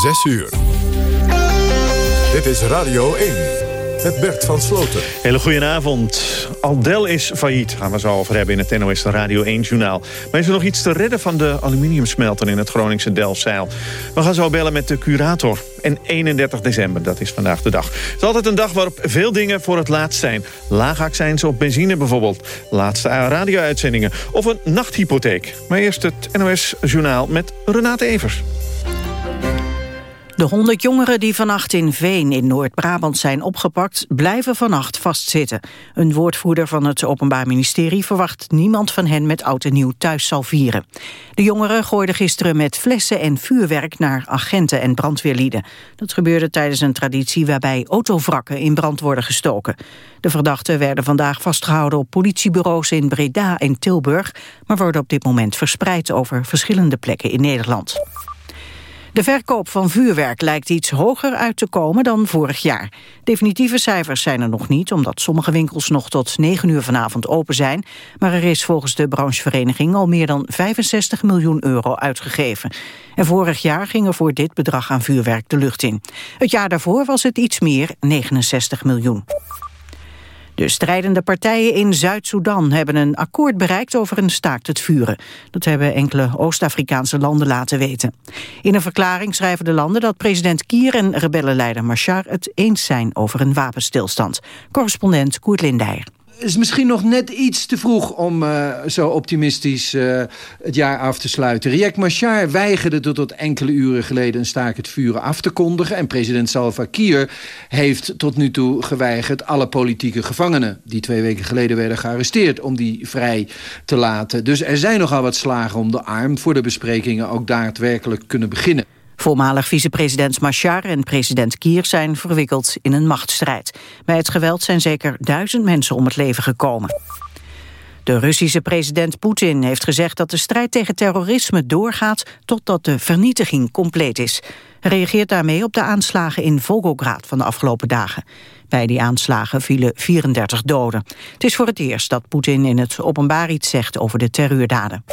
6 uur. Dit is Radio 1 met Bert van Sloten. Hele goedenavond. Aldel is failliet, gaan we zo over hebben in het NOS Radio 1-journaal. Maar is er nog iets te redden van de aluminiumsmelter in het Groningse Delfzijl? We gaan zo bellen met de curator. En 31 december, dat is vandaag de dag. Het is altijd een dag waarop veel dingen voor het laatst zijn. Laagaccijns op benzine bijvoorbeeld. Laatste radio-uitzendingen. Of een nachthypotheek. Maar eerst het NOS-journaal met Renate Evers. De 100 jongeren die vannacht in Veen in Noord-Brabant zijn opgepakt... blijven vannacht vastzitten. Een woordvoerder van het Openbaar Ministerie... verwacht niemand van hen met oud en nieuw thuis zal vieren. De jongeren gooiden gisteren met flessen en vuurwerk... naar agenten en brandweerlieden. Dat gebeurde tijdens een traditie waarbij autovrakken in brand worden gestoken. De verdachten werden vandaag vastgehouden op politiebureaus in Breda en Tilburg... maar worden op dit moment verspreid over verschillende plekken in Nederland. De verkoop van vuurwerk lijkt iets hoger uit te komen dan vorig jaar. Definitieve cijfers zijn er nog niet, omdat sommige winkels nog tot 9 uur vanavond open zijn. Maar er is volgens de branchevereniging al meer dan 65 miljoen euro uitgegeven. En vorig jaar ging er voor dit bedrag aan vuurwerk de lucht in. Het jaar daarvoor was het iets meer, 69 miljoen. De strijdende partijen in Zuid-Soedan hebben een akkoord bereikt over een staakt het vuren. Dat hebben enkele Oost-Afrikaanse landen laten weten. In een verklaring schrijven de landen dat president Kier en rebellenleider Machar het eens zijn over een wapenstilstand. Correspondent Koert Lindeyer is misschien nog net iets te vroeg om uh, zo optimistisch uh, het jaar af te sluiten. Riek Machar weigerde tot, tot enkele uren geleden een staak het vuren af te kondigen. En president Salva Kiir heeft tot nu toe geweigerd alle politieke gevangenen... die twee weken geleden werden gearresteerd, om die vrij te laten. Dus er zijn nogal wat slagen om de arm voor de besprekingen ook daadwerkelijk kunnen beginnen. Voormalig vicepresident Machar en president Kier zijn verwikkeld in een machtsstrijd. Bij het geweld zijn zeker duizend mensen om het leven gekomen. De Russische president Poetin heeft gezegd dat de strijd tegen terrorisme doorgaat totdat de vernietiging compleet is. Hij reageert daarmee op de aanslagen in Volgograd van de afgelopen dagen. Bij die aanslagen vielen 34 doden. Het is voor het eerst dat Poetin in het openbaar iets zegt over de terreurdaden.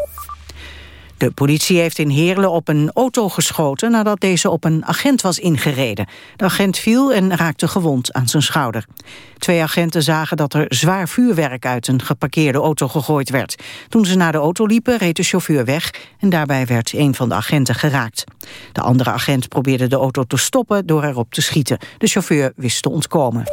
De politie heeft in Heerlen op een auto geschoten... nadat deze op een agent was ingereden. De agent viel en raakte gewond aan zijn schouder. Twee agenten zagen dat er zwaar vuurwerk uit een geparkeerde auto gegooid werd. Toen ze naar de auto liepen, reed de chauffeur weg... en daarbij werd een van de agenten geraakt. De andere agent probeerde de auto te stoppen door erop te schieten. De chauffeur wist te ontkomen.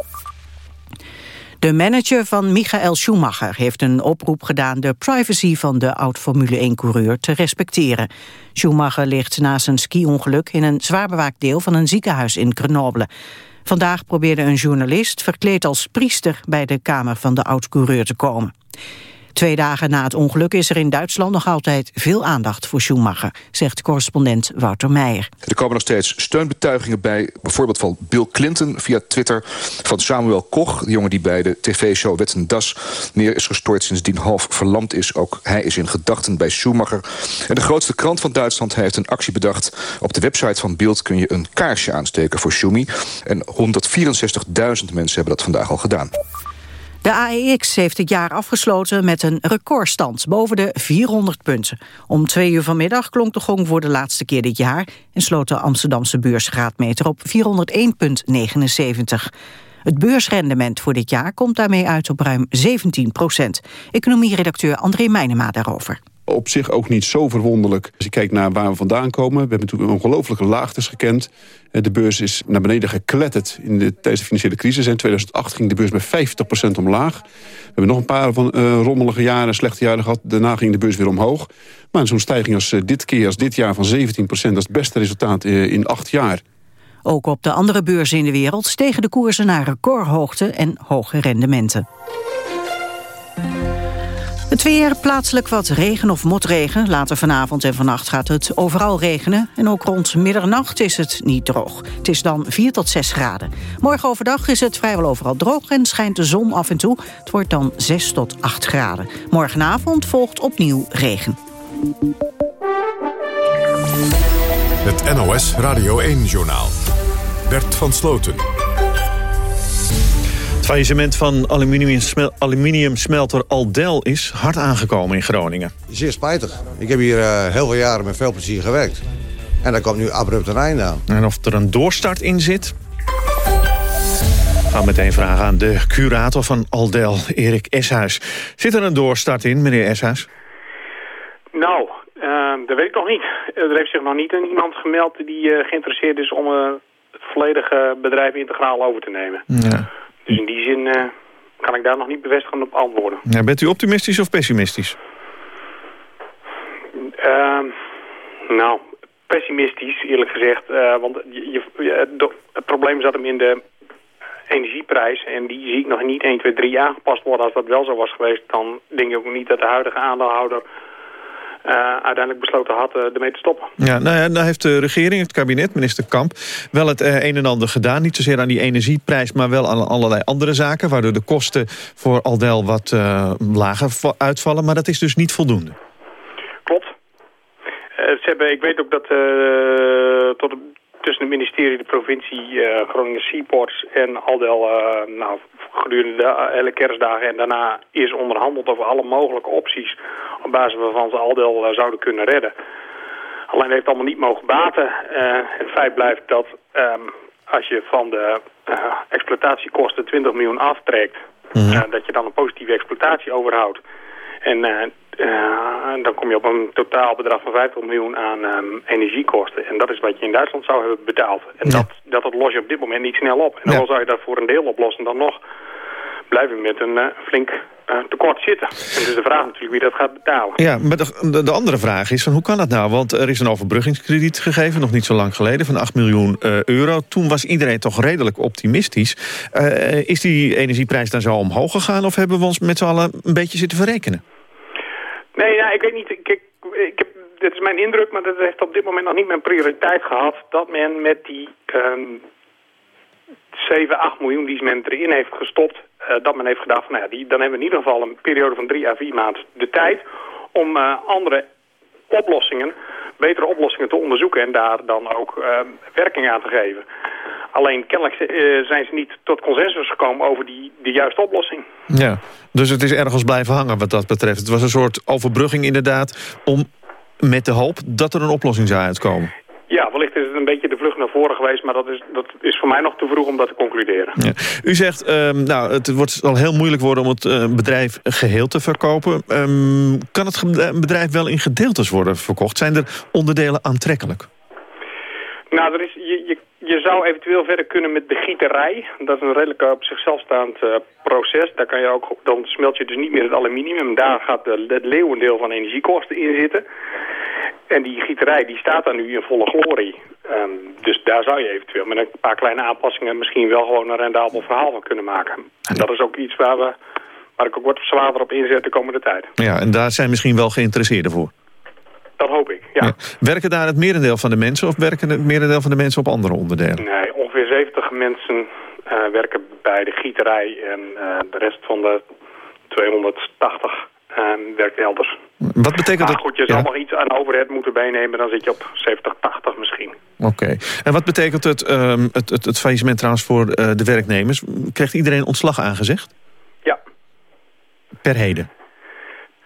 De manager van Michael Schumacher heeft een oproep gedaan... de privacy van de oud-Formule 1-coureur te respecteren. Schumacher ligt na zijn ski-ongeluk in een zwaar bewaakt deel... van een ziekenhuis in Grenoble. Vandaag probeerde een journalist verkleed als priester... bij de kamer van de oud-coureur te komen. Twee dagen na het ongeluk is er in Duitsland nog altijd veel aandacht voor Schumacher, zegt correspondent Wouter Meijer. Er komen nog steeds steunbetuigingen bij, bijvoorbeeld van Bill Clinton via Twitter, van Samuel Koch, de jongen die bij de tv-show Wetten Das neer is gestort sindsdien half verlamd is. Ook hij is in gedachten bij Schumacher. En de grootste krant van Duitsland heeft een actie bedacht. Op de website van Bild kun je een kaarsje aansteken voor Schumi. En 164.000 mensen hebben dat vandaag al gedaan. De AEX heeft het jaar afgesloten met een recordstand boven de 400 punten. Om twee uur vanmiddag klonk de gong voor de laatste keer dit jaar... en sloot de Amsterdamse beursgraadmeter op 401,79. Het beursrendement voor dit jaar komt daarmee uit op ruim 17 procent. Economieredacteur André Meijnema daarover op zich ook niet zo verwonderlijk. Als je kijkt naar waar we vandaan komen. We hebben natuurlijk ongelooflijke laagtes gekend. Eh, de beurs is naar beneden gekletterd in de, tijdens de financiële crisis. In 2008 ging de beurs met 50% omlaag. We hebben nog een paar van uh, rommelige jaren, slechte jaren gehad. Daarna ging de beurs weer omhoog. Maar zo'n stijging als uh, dit keer, als dit jaar van 17%... dat is het beste resultaat in acht jaar. Ook op de andere beurzen in de wereld stegen de koersen naar recordhoogte en hoge rendementen. Het weer, plaatselijk wat regen of motregen. Later vanavond en vannacht gaat het overal regenen. En ook rond middernacht is het niet droog. Het is dan 4 tot 6 graden. Morgen overdag is het vrijwel overal droog en schijnt de zon af en toe. Het wordt dan 6 tot 8 graden. Morgenavond volgt opnieuw regen. Het NOS Radio 1-journaal. Bert van Sloten. Het faillissement van aluminiumsmelter Aldel is hard aangekomen in Groningen. Zeer spijtig. Ik heb hier uh, heel veel jaren met veel plezier gewerkt. En daar komt nu abrupt een einde aan. En of er een doorstart in zit? gaan meteen vragen aan de curator van Aldel, Erik Eshuis. Zit er een doorstart in, meneer Eshuis? Nou, uh, dat weet ik nog niet. Er heeft zich nog niet iemand gemeld die uh, geïnteresseerd is om uh, het volledige bedrijf integraal over te nemen. Ja. Dus in die zin uh, kan ik daar nog niet bevestigend op antwoorden. Ja, bent u optimistisch of pessimistisch? Ehm, nou, pessimistisch eerlijk gezegd. want je, je, het probleem zat hem in de energieprijs. En die zie ik nog niet 1, 2, 3 aangepast worden. Als dat wel zo was geweest, dan denk ik ook niet dat de huidige aandeelhouder... Uh, uiteindelijk besloten had uh, ermee te stoppen. Ja, nou ja, dan heeft de regering, het kabinet, minister Kamp... wel het uh, een en ander gedaan. Niet zozeer aan die energieprijs, maar wel aan allerlei andere zaken... waardoor de kosten voor Aldel wat lager uitvallen. Maar dat is dus niet voldoende. Klopt. ze hebben, ik weet ook dat tot tussen het ministerie, de provincie, uh, Groningen Seaports en Aldel uh, nou, gedurende de uh, hele kerstdagen en daarna is onderhandeld over alle mogelijke opties op basis waarvan ze Aldel zouden kunnen redden. Alleen heeft het allemaal niet mogen baten. het feit blijft dat um, als je van de exploitatiekosten 20 miljoen aftrekt, mm dat je dan een positieve exploitatie overhoudt. En uh, dan kom je op een totaalbedrag van 50 miljoen aan um, energiekosten. En dat is wat je in Duitsland zou hebben betaald. En dat, dat, dat los je op dit moment niet snel op. En dan zou je dat voor een deel oplossen dan nog blijven met een uh, flink uh, tekort zitten. En dus de vraag natuurlijk wie dat gaat betalen. Ja, maar de, de, andere vraag is, van hoe kan dat nou? Want er is een overbruggingskrediet gegeven, nog niet zo lang geleden... van 8 miljoen uh, euro. Toen was iedereen toch redelijk optimistisch. is die energieprijs dan zo omhoog gegaan... of hebben we ons met z'n allen een beetje zitten verrekenen? Nee, ja, ik weet niet. Ik, ik, heb, dit is mijn indruk, maar dat heeft op dit moment nog niet mijn prioriteit gehad... dat men met die um, 7, 8 miljoen die men erin heeft gestopt... Uh, dat men heeft gedacht, van, nou ja, die, dan hebben we in ieder geval een periode van 3 à 4 maanden de tijd... om uh, andere oplossingen, betere oplossingen te onderzoeken... en daar dan ook uh, werking aan te geven. Alleen kennelijk uh, zijn ze niet tot consensus gekomen over die, de juiste oplossing. Ja, dus het is ergens blijven hangen wat dat betreft. Het was een soort overbrugging inderdaad... om met de hoop dat er een oplossing zou uitkomen. Ja, wellicht is het een beetje de vlucht naar voren geweest... maar dat is, dat is voor mij nog te vroeg om dat te concluderen. Ja. U zegt, um, nou, het wordt al heel moeilijk worden om het uh, bedrijf geheel te verkopen. Um, kan het bedrijf wel in gedeeltes worden verkocht? Zijn er onderdelen aantrekkelijk? Nou, er is, je, je je zou eventueel verder kunnen met de gieterij. Dat is een redelijk op zichzelf staand uh, proces. Daar kan je ook, dan smelt je dus niet meer het aluminium. Daar gaat het leeuwendeel van energiekosten in zitten. En die gieterij die staat daar nu in volle glorie. Um, dus daar zou je eventueel met een paar kleine aanpassingen... misschien wel gewoon een rendabel verhaal van kunnen maken. En dat is ook iets waar, we, waar ik ook wat zwaarder op inzet de komende tijd. Ja, en daar zijn misschien wel geïnteresseerden voor. Dat hoop ik, ja. Werken daar het merendeel van de mensen of werken het merendeel van de mensen op andere onderdelen? Nee, ongeveer 70 mensen uh, werken bij de gieterij en uh, de rest van de 280 uh, ehm, werkt elders. Wat betekent maar goed, je zal nog iets aan overheid moeten bijnemen, dan zit je op 70, 80 misschien. Oké. En wat betekent het, um, het, het, het faillissement trouwens voor de werknemers? Krijgt iedereen ontslag aangezegd? Ja. Per heden?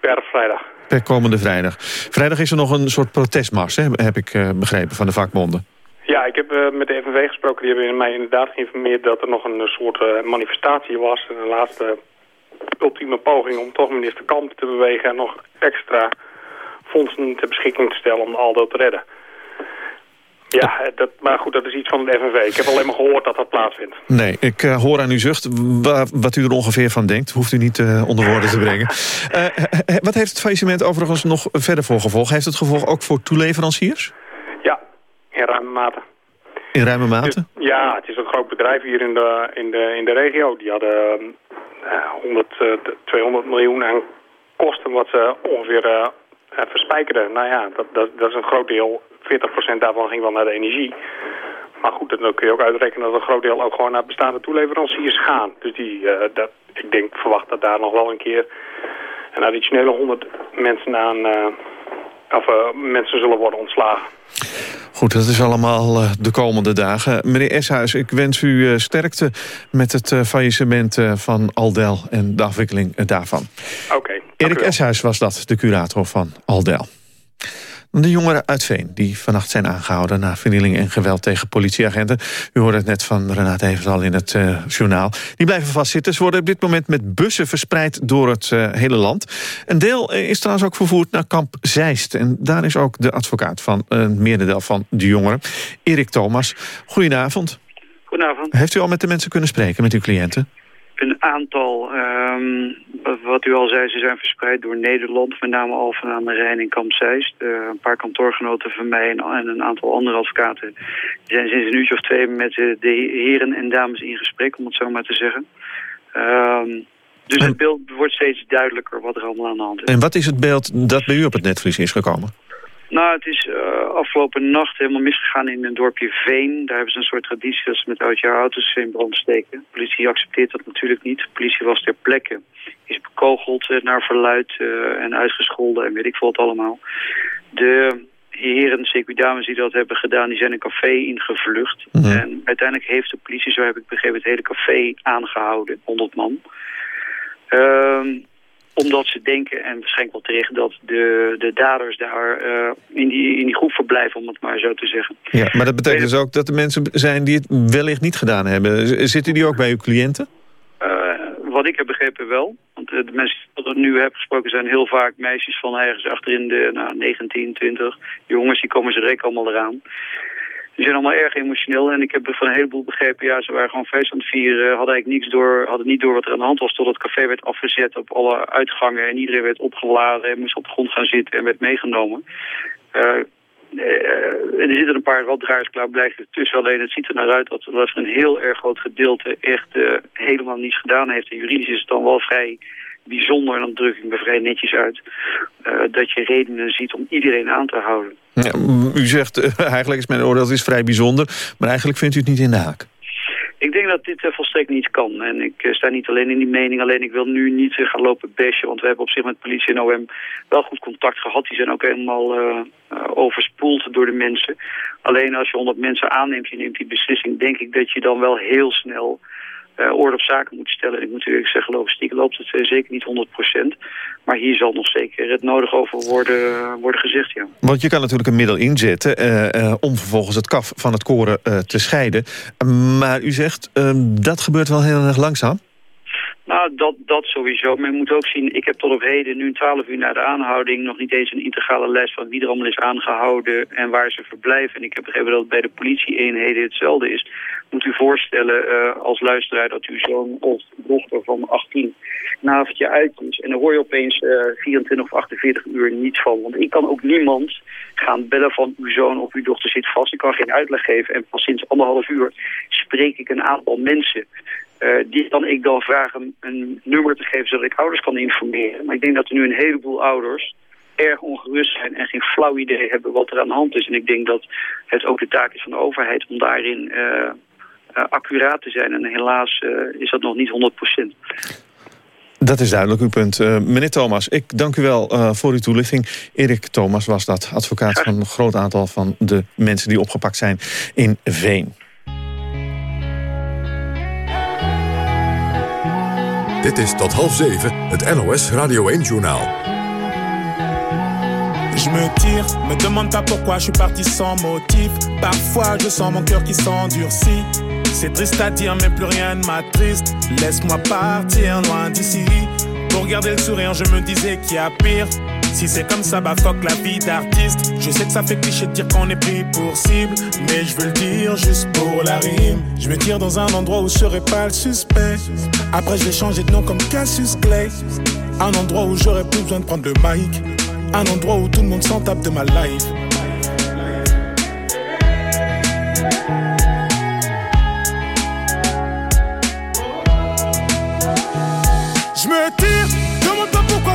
Per vrijdag per komende vrijdag. Vrijdag is er nog een soort protestmars, hè, heb ik uh, begrepen, van de vakbonden. Ja, ik heb uh, met de FNV gesproken. Die hebben mij inderdaad geïnformeerd dat er nog een soort manifestatie was. Een laatste ultieme poging om toch minister Kamp te bewegen... en nog extra fondsen ter beschikking te stellen om Aldo te redden. Ja, dat, maar goed, dat is iets van de FNV. Ik heb alleen maar gehoord dat dat plaatsvindt. Nee, ik uh, hoor aan uw zucht wat u er ongeveer van denkt. Hoeft u niet uh, onder woorden te brengen. Uh, wat heeft het faillissement overigens nog verder voor gevolg? Heeft het gevolg ook voor toeleveranciers? Ja, in ruime mate. In ruime mate? Dus, ja, het is een groot bedrijf hier in de, in de, in de regio. Die hadden 100, 200 miljoen aan kosten wat ze ongeveer verspijkerden. Nou ja, dat, dat, dat is een groot deel 40% daarvan ging wel naar de energie. Maar goed, dan kun je ook uitrekenen dat een groot deel ook gewoon naar bestaande toeleveranciers gaan. Dus die, uh, dat, ik denk, verwacht dat daar nog wel een keer een additionele 100 mensen aan, uh, of uh, mensen zullen worden ontslagen. Goed, dat is allemaal de komende dagen. Meneer Eshuis, ik wens u sterkte met het faillissement van Aldel en de afwikkeling daarvan. Oké. Okay, Erik Eshuis was dat, de curator van Aldel. De jongeren uit Veen die vannacht zijn aangehouden... na vernieling en geweld tegen politieagenten. U hoorde het net van Renate Evers al in het uh, journaal. Die blijven vastzitten. Ze worden op dit moment met bussen verspreid door het uh, hele land. Een deel uh, is trouwens ook vervoerd naar kamp Zeist. En daar is ook de advocaat van een meerderdeel van de jongeren. Erik Thomas, goedenavond. Goedenavond. Heeft u al met de mensen kunnen spreken, met uw cliënten? Een aantal, um, wat u al zei, ze zijn verspreid door Nederland. Met name Alphen aan de Rijn en Kamp Zeist. Uh, een paar kantoorgenoten van mij en, en, een aantal andere advocaten... Zijn sinds een uurtje of twee met de heren en dames in gesprek, om het zo maar te zeggen. Um, dus het beeld wordt steeds duidelijker wat er allemaal aan de hand is. En wat is het beeld dat bij u op het netvlies is gekomen? Nou, het is uh, afgelopen nacht helemaal misgegaan in een dorpje Veen. Daar hebben ze een soort traditie dat ze met oudjaar auto's in brand steken. De politie accepteert dat natuurlijk niet. De politie was ter plekke. Is bekogeld uh, naar verluid uh, en uitgescholden en weet ik veel wat allemaal. De heren, zeker dames die dat hebben gedaan, die zijn een café ingevlucht. Mm -hmm. En uiteindelijk heeft de politie, zo heb ik begrepen, het hele café aangehouden. 100 man. Ehm omdat ze denken, en waarschijnlijk wel terecht, dat de, de daders daar uh, in, die, in die groep verblijven, om het maar zo te zeggen. Ja, maar dat betekent dus ook dat er mensen zijn die het wellicht niet gedaan hebben. Zitten die ook bij uw cliënten? Uh, wat ik heb begrepen wel. Want de mensen die ik nu heb gesproken zijn heel vaak meisjes van ergens achterin de nou, 19, 20. Jongens, die komen ze direct allemaal eraan. Die zijn allemaal erg emotioneel en ik heb van een heleboel begrepen, ja, ze waren gewoon feest aan het vieren, hadden eigenlijk niks door, hadden niet door wat er aan de hand was, totdat het café werd afgezet op alle uitgangen en iedereen werd opgeladen en moest op de grond gaan zitten en werd meegenomen. Uh, uh, er zitten een paar raddraaiers klaar blijft tussen. Alleen het ziet er naar uit dat, er een heel erg groot gedeelte echt uh, helemaal niets gedaan heeft. En juridisch is het dan wel vrij bijzonder, en dan druk ik me vrij netjes uit, uh, dat je redenen ziet om iedereen aan te houden. Ja, u zegt, uh, eigenlijk is mijn oordeel dat is vrij bijzonder, maar eigenlijk vindt u het niet in de haak. Ik denk dat dit uh, volstrekt niet kan. En ik uh, sta niet alleen in die mening. Alleen ik wil nu niet uh, gaan lopen bashen. Want we hebben op zich met politie en OM wel goed contact gehad. Die zijn ook helemaal overspoeld door de mensen. Alleen als je 100 mensen aanneemt, je neemt die beslissing... denk ik dat je dan wel heel snel orde op zaken moet stellen. Ik moet eerlijk zeggen, logistiek loopt het uh, zeker niet 100%. Maar hier zal nog zeker het nodig over worden, worden gezegd, ja. Want je kan natuurlijk een middel inzetten om vervolgens het kaf van het koren te scheiden. maar u zegt, dat gebeurt wel heel erg langzaam? Nou, dat, dat sowieso. Maar je moet ook zien, ik heb tot op heden, nu 12 uur na de aanhouding... nog niet eens een integrale lijst van wie er allemaal is aangehouden... en waar ze verblijven. En ik heb begrepen dat het bij de politie-eenheden hetzelfde is. Moet u voorstellen uh, als luisteraar dat uw zoon of dochter van 18 een avondje uit is. En dan hoor je opeens uh, 24 of 48 uur niets van. Want ik kan ook niemand gaan bellen van uw zoon of uw dochter zit vast. Ik kan geen uitleg geven. En pas sinds anderhalf uur spreek ik een aantal mensen... Uh, die kan ik dan vragen een nummer te geven zodat ik ouders kan informeren. Maar ik denk dat er nu een heleboel ouders erg ongerust zijn en geen flauw idee hebben wat er aan de hand is. En ik denk dat het ook de taak is van de overheid om daarin uh, uh, accuraat te zijn. En helaas is dat nog niet 100%. Dat is duidelijk uw punt. Meneer Thomas, ik dank u wel voor uw toelichting. Erik Thomas was dat, advocaat van een groot aantal van de mensen die opgepakt zijn in Veen. Dit is tot half zeven, het NOS Radio 1-journaal. Je me tire, me demande pas pourquoi je suis parti sans motif. Parfois je sens mon cœur qui s'endurcit. C'est triste à dire, mais plus rien ne m'attriste. Laisse-moi partir loin d'ici. Pour garder le sourire, je me disais qu'il y a pire. Si c'est comme ça, bah fuck la vie d'artiste. Je sais que ça fait cliché de dire qu'on est pris pour cible. Mais je veux le dire juste pour la rime. Je me tire dans un endroit où je serai pas le suspect. Après, je vais changer de nom comme Cassius Clay. Un endroit où j'aurais plus besoin de prendre le mic. Un endroit où tout le monde s'en tape de ma life. Je me tire,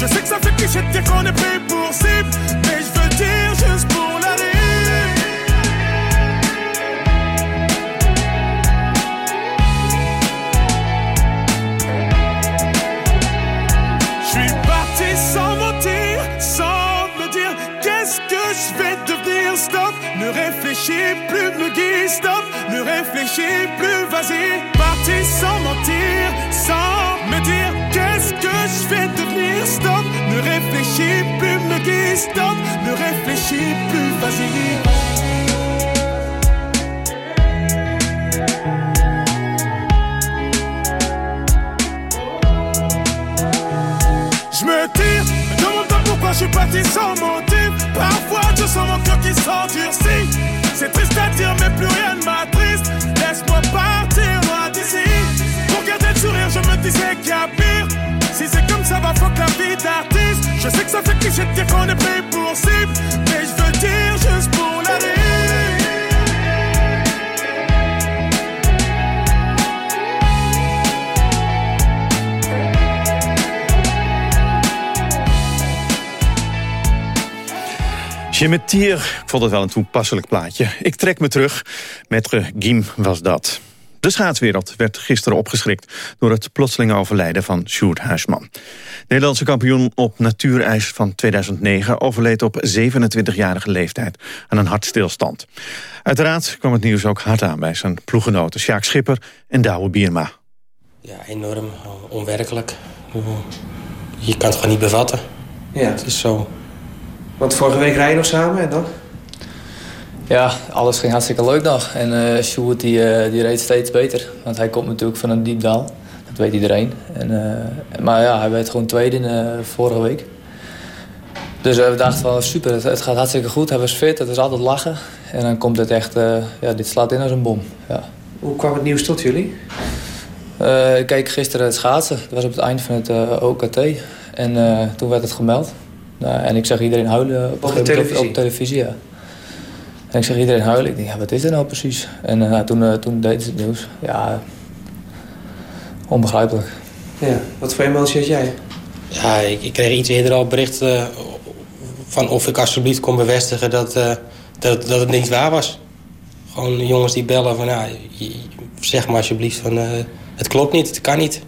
Je sais que ça fait cliché de dire qu'on est pris pour cible. Mais je veux dire juste pour la. Je suis parti sans mentir, sans me dire qu'est-ce que je vais devenir. Stop, ne réfléchis plus, me guide. Stop, ne réfléchis plus, vas-y. Parti sans mentir, sans me dire qu'est-ce que je vais ne réfléchis plus, me. Stop, ne réfléchis plus, vas-y. Me tire, demande pas pourquoi je suis parti sans motif. Parfois je sens mon cœur qui s'endurcit. C'est triste à dire, mais plus rien ne m'attriste. Laisse-moi partir Je sais que ça fait cliché de dire qu'on est pris pour cible. Mais je veux dire juste pour la. Je met tier, ik vond het wel een toepasselijk plaatje. Ik trek me terug. Metre Giem was dat. De schaatswereld werd gisteren opgeschrikt door het plotseling overlijden van Sjoerd Huisman. Nederlandse kampioen op natuurijs van 2009 overleed op 27-jarige leeftijd aan een hartstilstand. Uiteraard kwam het nieuws ook hard aan bij zijn ploegenoten Sjaak Schipper en Douwe Bierma. Ja, enorm onwerkelijk. Je kan het gewoon niet bevatten. Ja. Het is zo. Want vorige week rijden nog samen en dan? Ja, alles ging hartstikke leuk nog. En uh, Sjoerd die, uh, die reed steeds beter. Want hij komt natuurlijk van een diep dal. Dat weet iedereen. En, uh, maar ja, hij werd gewoon tweede in uh, vorige week. Dus we dachten van super, het, het, gaat hartstikke goed. Hij was fit, het is altijd lachen. En dan komt het echt, ja, dit slaat in als een bom. Ja. Hoe kwam het nieuws tot jullie? ik keek gisteren het schaatsen. Dat was op het eind van het OKT. En toen werd het gemeld. Nou, en ik zag iedereen huilen op, op de televisie? Op, op televisie, ja. En ik zag iedereen huilen. Ik denk, ja, wat is er nou precies? En uh, toen, uh, toen deed ze het nieuws. Ja, onbegrijpelijk. Ja, wat voor emotie had jij? Ja, ik, ik kreeg iets eerder al bericht uh, van of ik alsjeblieft kon bevestigen dat, dat, dat het niet waar was. Gewoon jongens die bellen van, ja, zeg maar alsjeblieft van, het klopt niet, het kan niet.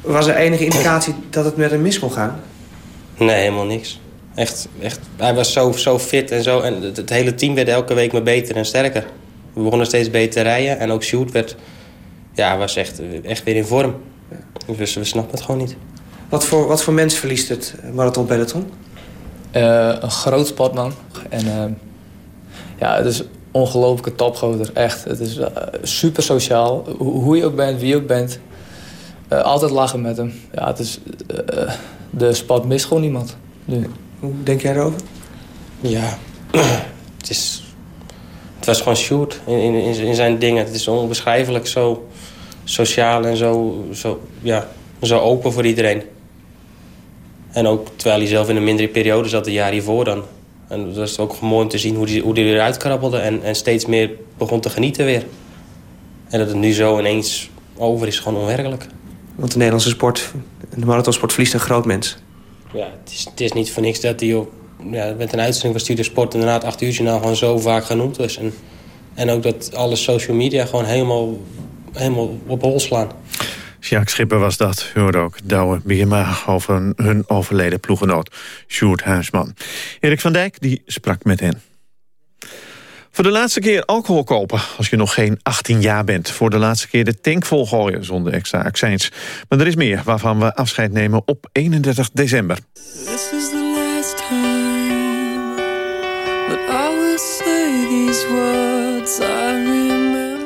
Was er enige indicatie dat het met hem mis kon gaan? Nee, helemaal niks. Echt, echt, hij was zo, zo fit en zo. En het, het, hele team werd elke week maar beter en sterker. We begonnen steeds beter te rijden. En ook Sjoerd werd, ja, was echt, echt weer in vorm. Dus we snappen het gewoon niet. Wat voor, wat voor mens verliest het marathon peloton? Uh, een groot sportman. En uh, ja, het is een ongelofelijke topgozer. Echt. Het is uh, super sociaal. Ho hoe je ook bent, wie je ook bent. altijd lachen met hem. Ja, het is de sport mist gewoon niemand. Nu. Hoe denk jij erover? Ja, het, is, het was gewoon shoot in, in, in zijn dingen. Het is onbeschrijfelijk zo sociaal en zo, zo, ja, zo open voor iedereen. En ook terwijl hij zelf in een mindere periode zat, een jaar hiervoor dan. En dat is ook mooi om te zien hoe hij hoe die eruit krabbelde en, en steeds meer begon te genieten weer. En dat het nu zo ineens over is, gewoon onwerkelijk. Want de Nederlandse sport, de marathonsport, verliest een groot mens. Ja, het is, niet voor niks dat hij op, ja, met een uitzending van Studio Sport... inderdaad 8 uur journaal gewoon zo vaak genoemd is. En, en ook dat alle social media gewoon helemaal, helemaal op hol slaan. Jacques Schipper was dat. Hoorde ook Douwe Bierma over hun overleden ploegenoot Sjoerd Huisman. Erik van Dijk die sprak met hen. Voor de laatste keer alcohol kopen als je nog geen 18 jaar bent. Voor de laatste keer de tank volgooien zonder extra accijns. Maar er is meer waarvan we afscheid nemen op 31 december. This is the last time that I will say these words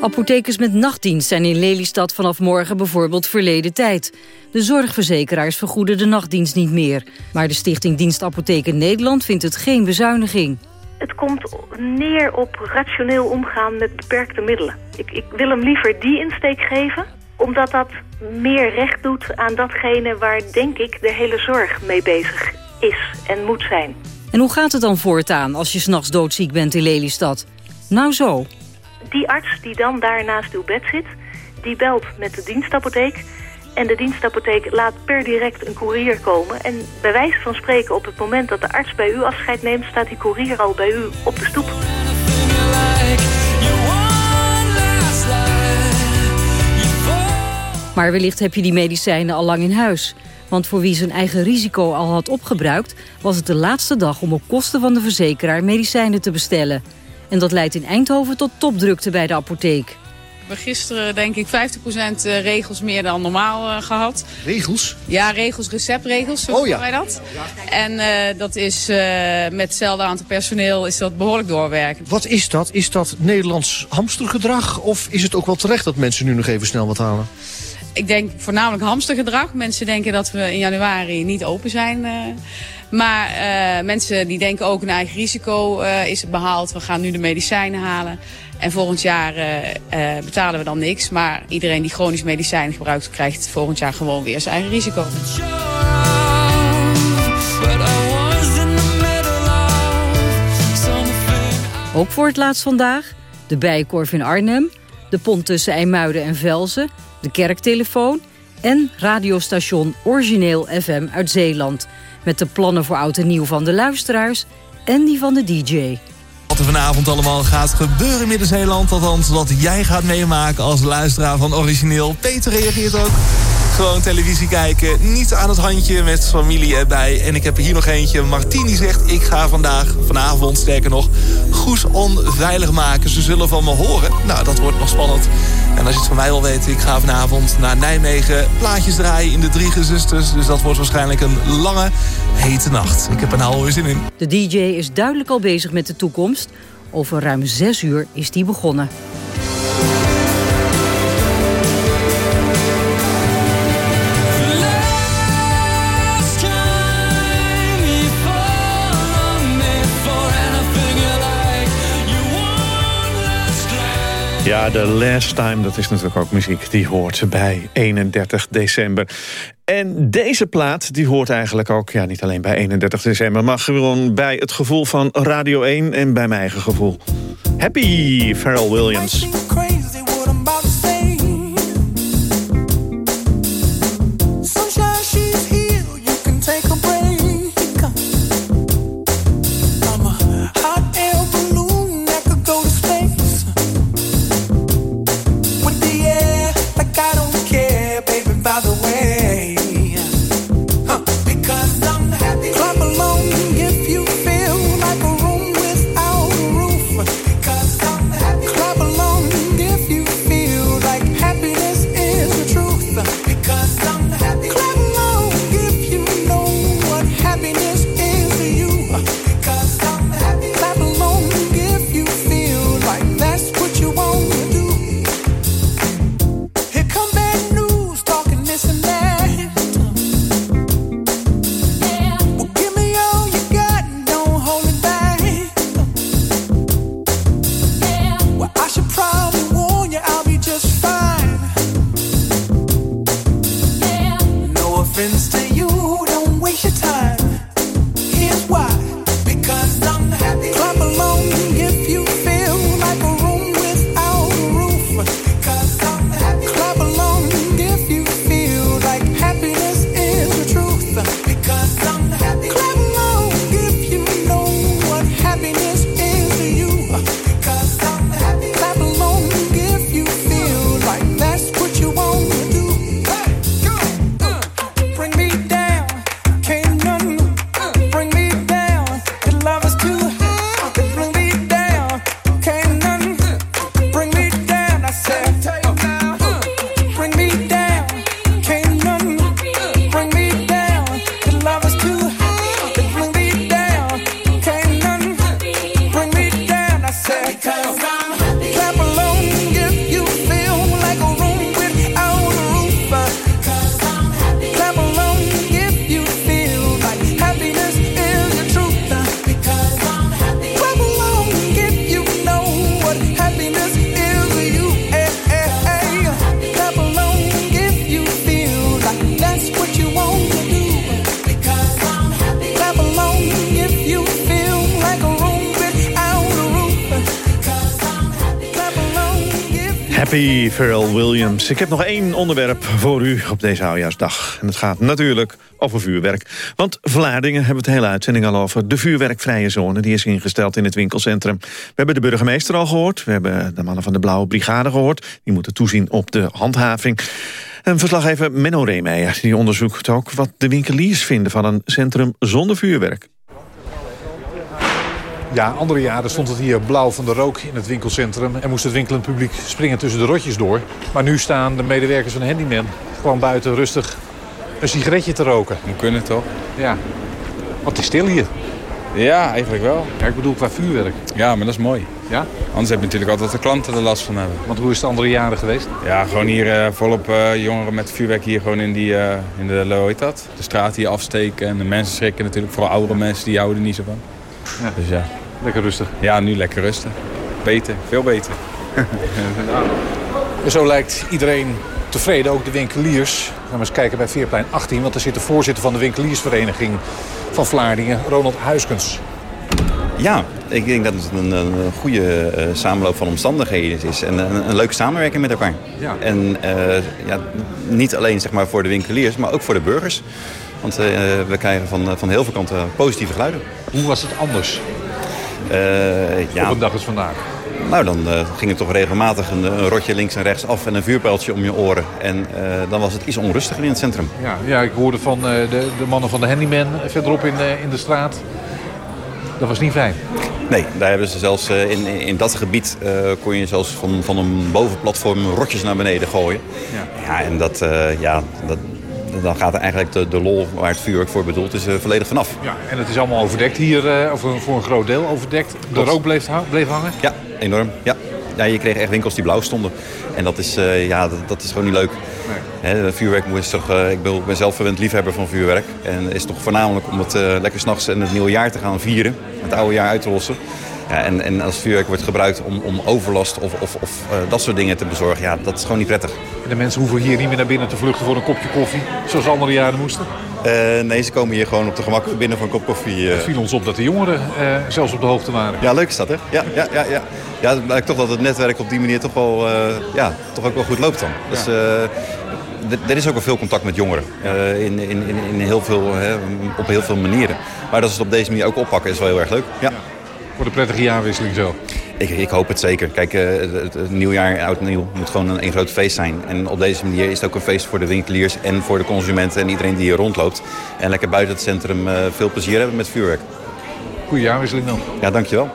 Apothekers met nachtdienst zijn in Lelystad vanaf morgen bijvoorbeeld verleden tijd. De zorgverzekeraars vergoeden de nachtdienst niet meer. Maar de Stichting Dienst Apotheken Nederland vindt het geen bezuiniging. Het komt neer op rationeel omgaan met beperkte middelen. Ik, ik wil hem liever die insteek geven, omdat dat meer recht doet aan datgene waar, denk ik, de hele zorg mee bezig is en moet zijn. En hoe gaat het dan voortaan als je s'nachts doodziek bent in Lelystad? Nou zo. Die arts die dan daar naast uw bed zit, die belt met de dienstapotheek en de dienstapotheek laat per direct een koerier komen. En bij wijze van spreken op het moment dat de arts bij u afscheid neemt... staat die koerier al bij u op de stoep. Maar wellicht heb je die medicijnen al lang in huis. Want voor wie zijn eigen risico al had opgebruikt... was het de laatste dag om op kosten van de verzekeraar medicijnen te bestellen. En dat leidt in Eindhoven tot topdrukte bij de apotheek. We hebben gisteren denk ik 50% eh, regels meer dan normaal uh, gehad. Regels? Ja, regels, receptregels, zo oh, ja. wij dat. En uh, dat is met hetzelfde aantal personeel is dat behoorlijk doorwerken. Wat is dat? Is dat Nederlands hamstergedrag? Of is het ook wel terecht dat mensen nu nog even snel wat halen? Ik denk voornamelijk hamstergedrag. Mensen denken dat we in januari niet open zijn... Maar uh, mensen die denken ook een eigen risico uh, is behaald. We gaan nu de medicijnen halen. En volgend jaar uh, betalen we dan niks. Maar iedereen die chronisch medicijnen gebruikt... krijgt volgend jaar gewoon weer zijn eigen risico. Ook voor het laatst vandaag de Bijenkorf in Arnhem... de pont tussen IJmuiden en Velzen, de kerktelefoon... en radiostation Origineel FM uit Zeeland... met de plannen voor oud en nieuw van de luisteraars en die van de DJ. Wat er vanavond allemaal gaat gebeuren in Midden-Zeeland... althans wat jij gaat meemaken als luisteraar van Origineel. Peter reageert ook. Gewoon televisie kijken, niet aan het handje met familie erbij. En ik heb er hier nog eentje. Martini zegt, ik ga vandaag, vanavond sterker nog... Goes onveilig maken. Ze zullen van me horen. Nou, dat wordt nog spannend. En als je het van mij wil weten, ik ga vanavond naar Nijmegen... plaatjes draaien in de Drie Gezusters. Dus dat wordt waarschijnlijk een lange, hete nacht. Ik heb er nou alweer zin in. De DJ is duidelijk al bezig met de toekomst. Over ruim zes uur is die begonnen. Ja, de last time, dat is natuurlijk ook muziek. Die hoort bij 31 december. En deze plaat, die hoort eigenlijk ook, ja, niet alleen bij 31 december... maar gewoon bij het gevoel van Radio 1 en bij mijn eigen gevoel. Happy, Pharrell Williams. Williams. Ik heb nog één onderwerp voor u op deze oudejaarsdag. En het gaat natuurlijk over vuurwerk. Want Vlaardingen hebben het hele uitzending al over. De vuurwerkvrije zone die is ingesteld in het winkelcentrum. We hebben de burgemeester al gehoord. We hebben de mannen van de Blauwe Brigade gehoord. Die moeten toezien op de handhaving. En verslaggever Menno Reemeijer die onderzoekt ook wat de winkeliers vinden... van een centrum zonder vuurwerk. Ja, andere jaren stond het hier blauw van de rook in het winkelcentrum... en moest het winkelend publiek springen tussen de rotjes door. Maar nu staan de medewerkers van Handyman gewoon buiten rustig een sigaretje te roken. Moet kunnen, toch? Ja. Wat is stil hier. Ja, eigenlijk wel. Ja, ik bedoel qua vuurwerk. Ja, maar dat is mooi. Ja? Anders heb je natuurlijk altijd de klanten er last van hebben. Want hoe is het andere jaren geweest? Ja, gewoon hier uh, volop uh, jongeren met vuurwerk hier gewoon in, die, uh, in de, hoe heet dat? de straat hier afsteken. En de mensen schrikken natuurlijk. Vooral oudere mensen, die houden er niet zo van. Ja. Dus ja. Lekker rustig. Ja, nu lekker rustig. Beter, veel beter. Zo lijkt iedereen tevreden, ook de winkeliers. Gaan we eens kijken bij Veerplein 18, want daar zit de voorzitter van de winkeliersvereniging van Vlaardingen, Ronald Huiskens. Ja, ik denk dat het een, een goede uh, samenloop van omstandigheden is. En een, een leuke samenwerking met elkaar. Ja. En uh, ja, niet alleen zeg maar, voor de winkeliers, maar ook voor de burgers. Want uh, we krijgen van, van heel veel kanten positieve geluiden. Hoe was het anders? Ja, Op een dag als vandaag. Nou, dan uh, ging het toch regelmatig een, een, rotje links en rechts af en een vuurpijltje om je oren. En uh, dan was het iets onrustiger in het centrum. Ja, ja ik hoorde van uh, de, de, mannen van de handyman verderop in, in de straat. Dat was niet fijn. Nee, daar hebben ze zelfs in, in dat gebied kon je zelfs van, van een bovenplatform rotjes naar beneden gooien. Ja, ja en dat, ja, dat, dan gaat er eigenlijk de, de lol waar het vuurwerk voor bedoeld is volledig vanaf. Ja, en het is allemaal overdekt hier, of voor een groot deel overdekt. De rook bleef, bleef hangen? Ja, enorm. Ja. Ja, je kreeg echt winkels die blauw stonden. En dat is, uh, ja, dat, dat, is gewoon niet leuk. Nee. He, vuurwerk is toch, uh, ik, ben, ik ben zelf verwend liefhebber van vuurwerk. En is toch voornamelijk om het uh, lekker s'nachts en het nieuwe jaar te gaan vieren. Het oude jaar uit te lossen. Ja, en, en als vuurwerk wordt gebruikt om, om overlast of, of, of dat soort dingen te bezorgen, ja, dat is gewoon niet prettig. En de mensen hoeven hier niet meer naar binnen te vluchten voor een kopje koffie, zoals andere jaren moesten? nee, ze komen hier gewoon op de gemak binnen voor een kop koffie. Het viel ons op dat de jongeren zelfs op de hoogte waren. Ja, leuk is dat, hè? Ja, ja, ja, ja. Ja, het blijkt toch dat het netwerk op die manier toch, wel, uh, ja, toch ook wel goed loopt dan. Dus uh, er is ook wel veel contact met jongeren. Uh, in, in, in, in heel veel, op heel veel manieren. Maar dat ze het op deze manier ook oppakken is wel heel erg leuk. Ja. Voor de prettige jaarwisseling zo. Ik, ik hoop het zeker. Kijk, het, het nieuwjaar, oud nieuw, moet gewoon een, een groot feest zijn. En op deze manier is het ook een feest voor de winkeliers en voor de consumenten en iedereen die hier rondloopt. En lekker buiten het centrum veel plezier hebben met vuurwerk. Goeie jaarwisseling dan. Ja, dankjewel.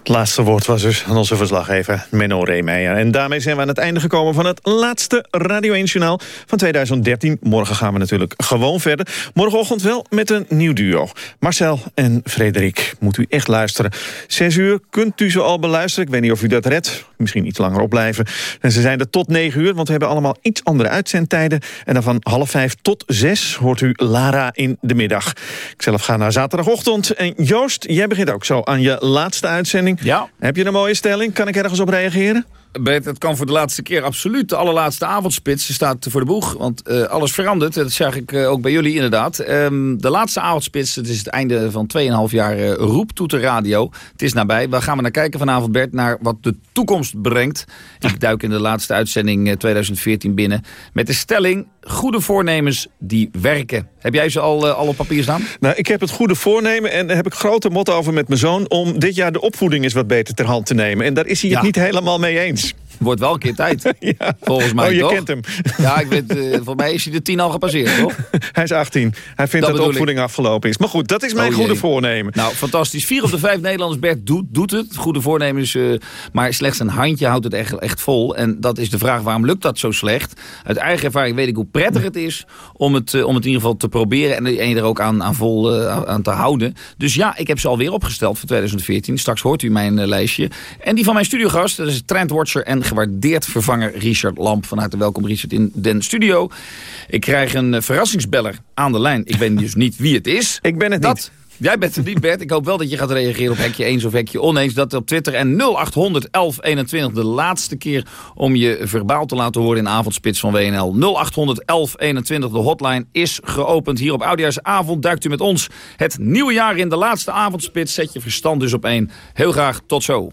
Het laatste woord was dus aan onze verslaggever Menno Reemeijer. En daarmee zijn we aan het einde gekomen van het laatste Radio 1 Journaal van 2013. Morgen gaan we natuurlijk gewoon verder. Morgenochtend wel met een nieuw duo. Marcel en Frederik, moet u echt luisteren. Zes uur kunt u ze al beluisteren. Ik weet niet of u dat redt. Misschien iets langer opblijven. En ze zijn er tot negen uur, want we hebben allemaal iets andere uitzendtijden. En dan van half vijf tot zes hoort u Lara in de middag. Ik zelf ga naar zaterdagochtend. En Joost, jij begint ook zo aan je laatste uitzending. Ja. Heb je een mooie stelling? Kan ik ergens op reageren? Bert, het kan voor de laatste keer absoluut. De allerlaatste avondspits staat voor de boeg. Want uh, alles verandert. Dat zeg ik uh, ook bij jullie inderdaad. Um, de laatste avondspits, het is het einde van 2,5 jaar uh, roeptoeter radio. Het is nabij. Waar gaan we naar kijken vanavond, Bert? Naar wat de toekomst brengt. Ik duik in de laatste uitzending 2014 binnen. Met de stelling, goede voornemens die werken. Heb jij ze al, al op papier staan? Nou, ik heb het goede voornemen en daar heb ik grote motto over met mijn zoon... om dit jaar de opvoeding eens wat beter ter hand te nemen. En daar is hij het niet helemaal mee eens. Wordt wel een keer tijd. ja. Volgens mij Oh, je toch? kent hem. Ja, ik weet, uh, voor mij is hij de tien al gepasseerd, toch? hij is 18. Hij vindt dat, dat de opvoeding ik. afgelopen is. Maar goed, dat is mijn oh, goede voornemen. Nou, fantastisch. Vier op de vijf Nederlanders, Bert, doet, doet het. Goede voornemens, uh, maar slechts een handje houdt het echt, echt vol. En dat is de vraag, waarom lukt dat zo slecht? Uit eigen ervaring weet ik hoe prettig het is om het, uh, om het in ieder geval te proberen... en, en je er ook aan, aan vol aan te houden. Dus ja, ik heb ze alweer opgesteld voor 2014. Straks hoort u mijn lijstje. En die van mijn studiogast, dat is trendwatcher en gewaardeerd vervanger Richard Lamp. Van harte welkom Richard in den studio. Ik krijg een verrassingsbeller aan de lijn. Ik weet dus niet wie het is. Ik ben het dat, niet. Jij bent het niet, Bert. Ik hoop wel dat je gaat reageren op hekje eens of hekje oneens. Dat op Twitter en 0800 1121 de laatste keer om je verbaal te laten horen in avondspits van WNL. 0800 1121, de hotline is geopend. Hier op Oudejaarsavond duikt u met ons het nieuwe jaar in de laatste avondspits. Zet je verstand dus op één. Heel graag tot zo.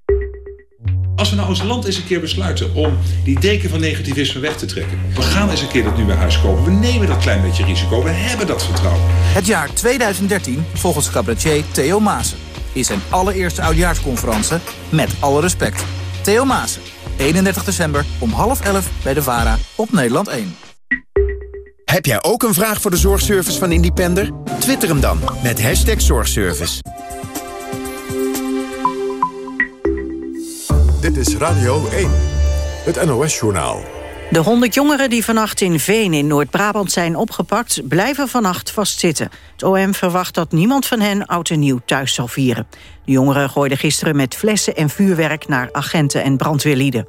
Als we nou als land eens een keer besluiten om die deken van negativisme weg te trekken. We gaan eens een keer dat nieuwe huis kopen. We nemen dat klein beetje risico. We hebben dat vertrouwen. Het jaar 2013, volgens cabaretier Theo Maassen, is zijn allereerste oudjaarsconferentie met alle respect. Theo Maassen, 31 december om half elf bij de VARA op Nederland 1. Heb jij ook een vraag voor de zorgservice van Independer? Twitter hem dan met hashtag zorgservice. Dit is Radio 1, het NOS-journaal. De 100 jongeren die vannacht in Veen in Noord-Brabant zijn opgepakt... blijven vannacht vastzitten. Het OM verwacht dat niemand van hen oud en nieuw thuis zal vieren. De jongeren gooiden gisteren met flessen en vuurwerk... naar agenten en brandweerlieden.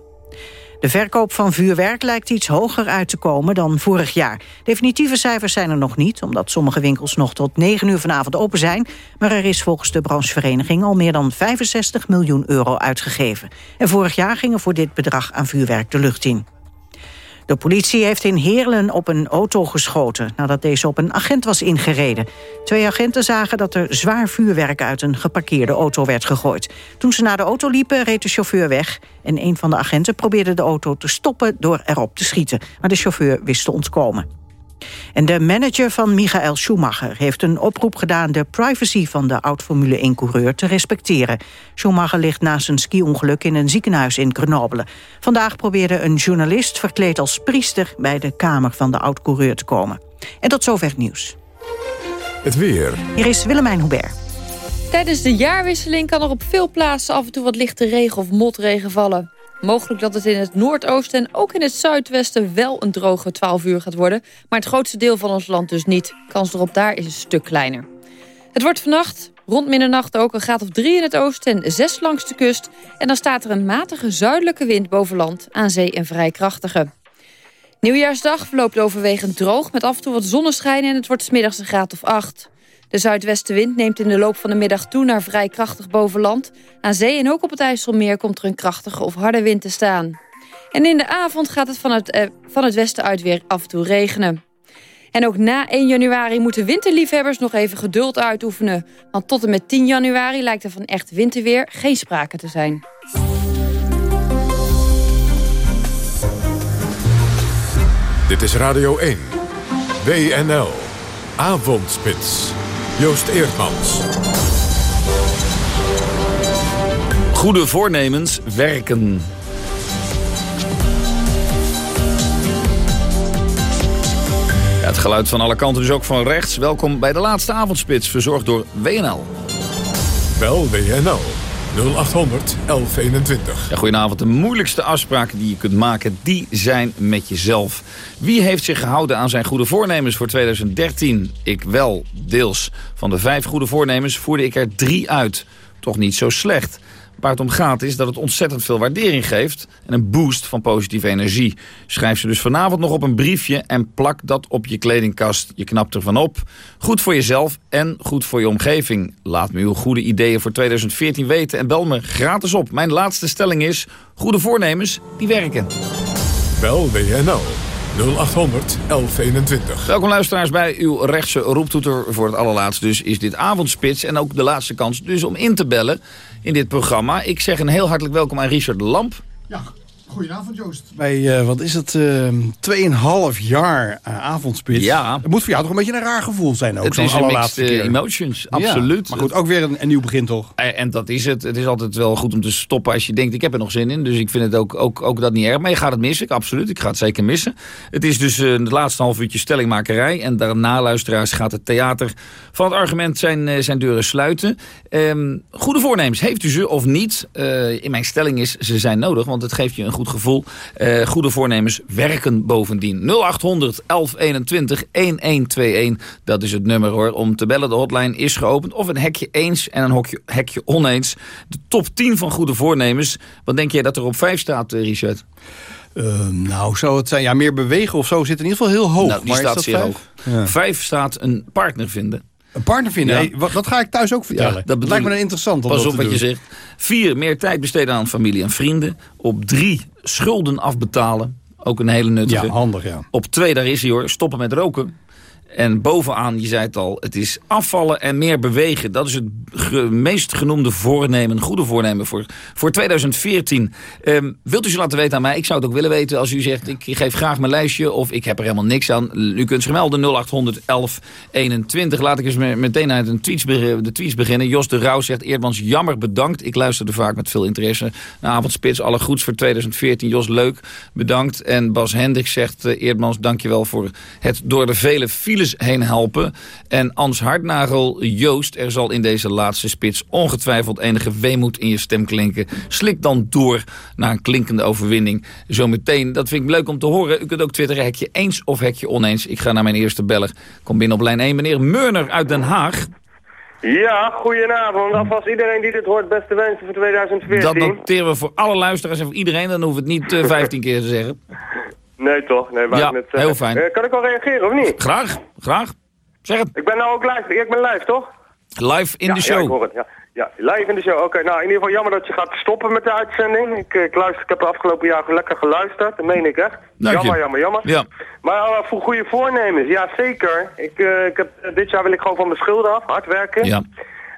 De verkoop van vuurwerk lijkt iets hoger uit te komen dan vorig jaar. Definitieve cijfers zijn er nog niet, omdat sommige winkels nog tot 9 uur vanavond open zijn. Maar er is volgens de branchevereniging al meer dan 65 miljoen euro uitgegeven. En vorig jaar gingen voor dit bedrag aan vuurwerk de lucht in. De politie heeft in Heerlen op een auto geschoten... nadat deze op een agent was ingereden. Twee agenten zagen dat er zwaar vuurwerk uit een geparkeerde auto werd gegooid. Toen ze naar de auto liepen, reed de chauffeur weg... en een van de agenten probeerde de auto te stoppen door erop te schieten. Maar de chauffeur wist te ontkomen. En de manager van Michael Schumacher heeft een oproep gedaan... de privacy van de oud-Formule 1-coureur te respecteren. Schumacher ligt na zijn ski-ongeluk in een ziekenhuis in Grenoble. Vandaag probeerde een journalist verkleed als priester... bij de kamer van de oud-coureur te komen. En tot zover het nieuws. Het weer. Hier is Willemijn Hubert. Tijdens de jaarwisseling kan er op veel plaatsen af en toe wat lichte regen of motregen vallen. Mogelijk dat het in het noordoosten en ook in het zuidwesten wel een droge 12 uur gaat worden. Maar het grootste deel van ons land dus niet. Kans erop daar is een stuk kleiner. Het wordt vannacht rond middernacht ook een graad of 3 in het oosten en 6 langs de kust. En dan staat er een matige zuidelijke wind boven land, aan zee en vrij krachtige. Nieuwjaarsdag verloopt overwegend droog met af en toe wat zonneschijn en het wordt smiddags een graad of 8. De zuidwestenwind neemt in de loop van de middag toe naar vrij krachtig boven land. Aan zee en ook op het IJsselmeer komt er een krachtige of harde wind te staan. En in de avond gaat het van het, eh, van het westen uit weer af en toe regenen. En ook na 1 januari moeten winterliefhebbers nog even geduld uitoefenen. Want tot en met 10 januari lijkt er van echt winterweer geen sprake te zijn. Dit is Radio 1. WNL. Avondspits. Joost Eerdmans. Goede voornemens werken. Ja, het geluid van alle kanten, dus ook van rechts. Welkom bij de laatste avondspits, verzorgd door WNL. Bel WNL 0800 1121. Ja, goedenavond. De moeilijkste afspraken die je kunt maken, die zijn met jezelf. Wie heeft zich gehouden aan zijn goede voornemens voor 2013? Ik wel, deels. Van de vijf goede voornemens voerde ik er drie uit. Toch niet zo slecht. Waar het om gaat is dat het ontzettend veel waardering geeft... en een boost van positieve energie. Schrijf ze dus vanavond nog op een briefje en plak dat op je kledingkast. Je knapt ervan op. Goed voor jezelf en goed voor je omgeving. Laat me uw goede ideeën voor 2014 weten en bel me gratis op. Mijn laatste stelling is, goede voornemens, die werken. Bel WNL 0800 1121. Welkom luisteraars bij uw rechtse roeptoeter. Voor het allerlaatst dus is dit avondspits en ook de laatste kans dus om in te bellen in dit programma. Ik zeg een heel hartelijk welkom aan Richard Lamp. Ja, goedenavond Joost. Bij, uh, wat is het, uh, 2,5 jaar uh, avondspits. Ja. Het moet voor jou toch een beetje een raar gevoel zijn ook, Het zo'n is een allerlaatste mixed, keer. emotions, absoluut. Ja, maar goed, ook weer een, een nieuw begin toch? En, en dat is het. Het is altijd wel goed om te stoppen als je denkt, ik heb er nog zin in. Dus ik vind het ook, ook, ook dat niet erg. Maar je gaat het missen, ik, absoluut. Ik ga het zeker missen. Het is dus uh, het laatste half uurtje stellingmakerij. En daarna, luisteraars, gaat het theater van het argument zijn, uh, zijn deuren sluiten. Um, goede voornemens, heeft u ze of niet? Uh, in mijn stelling is, ze zijn nodig, want het geeft je een goed gevoel. Uh, goede voornemens werken bovendien. 0800 1121 1121. Dat is het nummer hoor, om te bellen. De hotline is geopend. Of een hekje eens en een hokje, hekje oneens. De top 10 van goede voornemens. Wat denk jij dat er op 5 staat, uh, Richard? Uh, nou, zou het zijn, ja, meer bewegen of zo zit in ieder geval heel hoog. Nou, die maar staat zeer vijf? hoog. Ja. Vijf staat een partner vinden. Een partner vinden, Ja. hey, wat, dat ga ik thuis ook vertellen. Ja, dat lijkt me dan interessant Pas op wat je zegt. Vier, meer tijd besteden aan familie en vrienden. Op drie, schulden afbetalen. Ook een hele nuttige. Ja, handig, ja. Op twee, daar is hij hoor, stoppen met roken. En bovenaan, je zei het al, het is afvallen en meer bewegen. Dat is het meest genoemde voornemen, goede voornemen voor, voor 2014. Ehm, wilt u ze laten weten aan mij? Ik zou het ook willen weten als u zegt, ik geef graag mijn lijstje... of ik heb er helemaal niks aan. U kunt zich melden 0800 1121. Laat ik eens me- meteen uit een tweets de tweets beginnen. Jos de Rauw zegt, Eerdmans, jammer bedankt. Ik luisterde vaak met veel interesse naar Avondspits. Alle goeds voor 2014. Jos, leuk, bedankt. En Bas Hendricks zegt, eh, Eerdmans, dankjewel voor het door de vele files heen helpen. En Ans Hartnagel, Joost, er zal in deze laatste spits ongetwijfeld enige weemoed in je stem klinken. Slik dan door naar een klinkende overwinning. Zometeen, dat vind ik leuk om te horen. U kunt ook twitteren, hekje eens of hekje oneens. Ik ga naar mijn eerste beller. Kom binnen op lijn 1, meneer Murner uit Den Haag. Ja, goedenavond. Alvast iedereen die dit hoort, beste wensen voor 2014. Dat noteren we voor alle luisteraars en voor iedereen. Dan hoeven we het niet eh, 15 keer te zeggen. Nee toch? Nee, wou Ja, net heel fijn. Eh, kan ik al reageren of niet? Graag, graag. Zeg het. Ik ben nou ook live. Ik ben live, toch? Live in ja, de Ja, show. ik hoor het. Ja, ja live in de show. Oké, nou in ieder geval jammer dat je gaat stoppen met de uitzending. Ik, eh, ik, luister, ik heb de afgelopen jaar lekker geluisterd. Dat meen ik echt. Dank je. jammer, jammer, jammer. Ja. Maar eh, voor goede voornemens, ja zeker. Ik, ik heb, dit jaar wil ik gewoon van mijn schulden af, hard werken. Ja.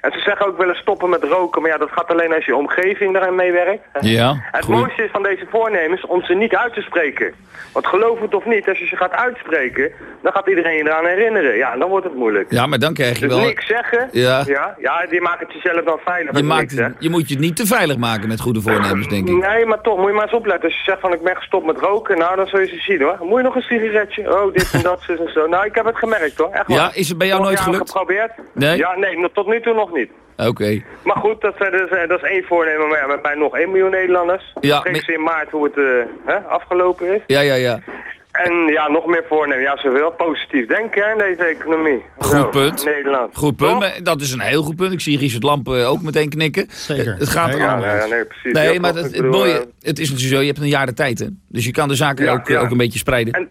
En ze zeggen ook willen stoppen met roken, maar ja, dat gaat alleen als je omgeving daarin meewerkt. Ja, Het mooiste is van deze voornemens om ze niet uit te spreken. Want geloof het of niet, als je ze gaat uitspreken, dan gaat iedereen je eraan herinneren. Ja, dan wordt het moeilijk. Ja, maar dan krijg je Dus wel... niks zeggen, Ja. ja, ja, die maakt het jezelf dan veilig. Je, maakt, zegt. je moet je niet te veilig maken met goede voornemens, denk ik. Nee, maar toch, moet je maar eens opletten. Als je zegt van ik ben gestopt met roken, nou dan zul je ze zien hoor. Moet je nog een sigaretje? Oh, dit en dat, zus en zo. Nou, ik heb het gemerkt hoor, echt Ja, is het bij jou nooit gelukt? geprobeerd. Nee? Ja, nee, tot nu toe nog niet. Oké. Maar goed, dat, zijn dus, eh, dat is één voornemen. Maar ja, met mij nog 1 miljoen Nederlanders. Ja, ze in maart hoe het eh, hè, afgelopen is. Ja, ja, ja. En ja, nog meer voornemen. Ja, ze wel positief denken hè, in deze economie. Goed Zo, punt. Nederland. Goed punt. maar Dat is een heel goed punt. Ik zie Richard Lamp eh, ook meteen knikken. Zeker. Het gaat er ja, ja, nee, precies. Nee, Ja, maar het, mooie, eh, het is natuurlijk zo, je hebt een jaar de tijd, hè? Dus je kan de zaken Ja, ook, ja. ook een beetje spreiden.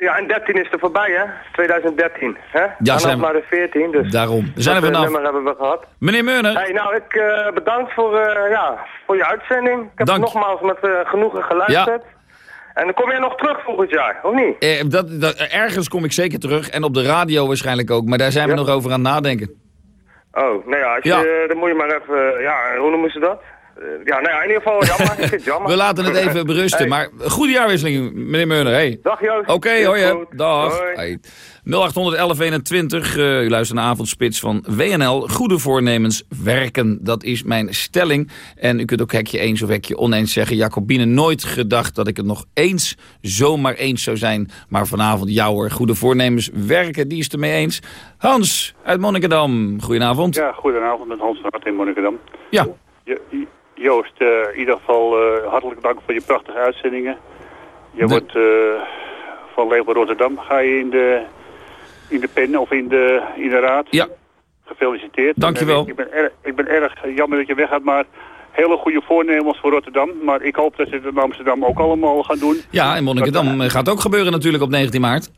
Ja, en 13 is er voorbij, hè? 2013, hè? Ja, zijn we- naar de 14, dus... Daarom. We zijn er eh, vanaf. nummer hebben we gehad. Meneer Murner, Hey, nou, ik eh, bedankt voor, eh, ja, voor je uitzending. Ik heb Dank. nogmaals met genoegen geluisterd. En dan kom jij nog terug volgend jaar, of niet? eh, dat, dat, ergens kom ik zeker terug. En op de radio waarschijnlijk ook. Maar daar zijn we nog over aan het nadenken. Oh, nou ja, als Ja. Je, dan moet je maar even... ja, hoe noemen ze dat? Eh, ja, nou ja, in ieder geval jammer. ik vind het jammer. We laten het even berusten. Hey, Maar goede jaarwisseling, meneer Murner. Hey. Dag Joost. Oké, Oh hoi. goed. Dag. Hoi. Hey. 081121, eh, u luistert naar Avondspits van WNL. Goede voornemens werken, dat is mijn stelling. En u kunt ook hekje eens of hekje oneens zeggen. Jacobine, nooit gedacht dat ik het nog eens, zomaar eens zou zijn. Maar vanavond, jou hoor, goede voornemens werken, die is het ermee eens. Hans uit Monnikendam, goedenavond. Ja, goedenavond met Hans van Hart in Monnikendam. Ja. Je, Joost, eh, in ieder geval eh, hartelijk dank voor je prachtige uitzendingen. Je De- wordt eh, van Leeuwen Rotterdam, ga je in de, in de pen of in de, in de raad. Ja. Gefeliciteerd. Dankjewel. En, Ik ben, erg, ik ben erg jammer dat je weggaat, maar hele goede voornemens voor Rotterdam. Maar ik hoop dat ze het in Amsterdam ook allemaal gaan doen. Ja, in Monnikendam gaat ook gebeuren natuurlijk op 19 maart.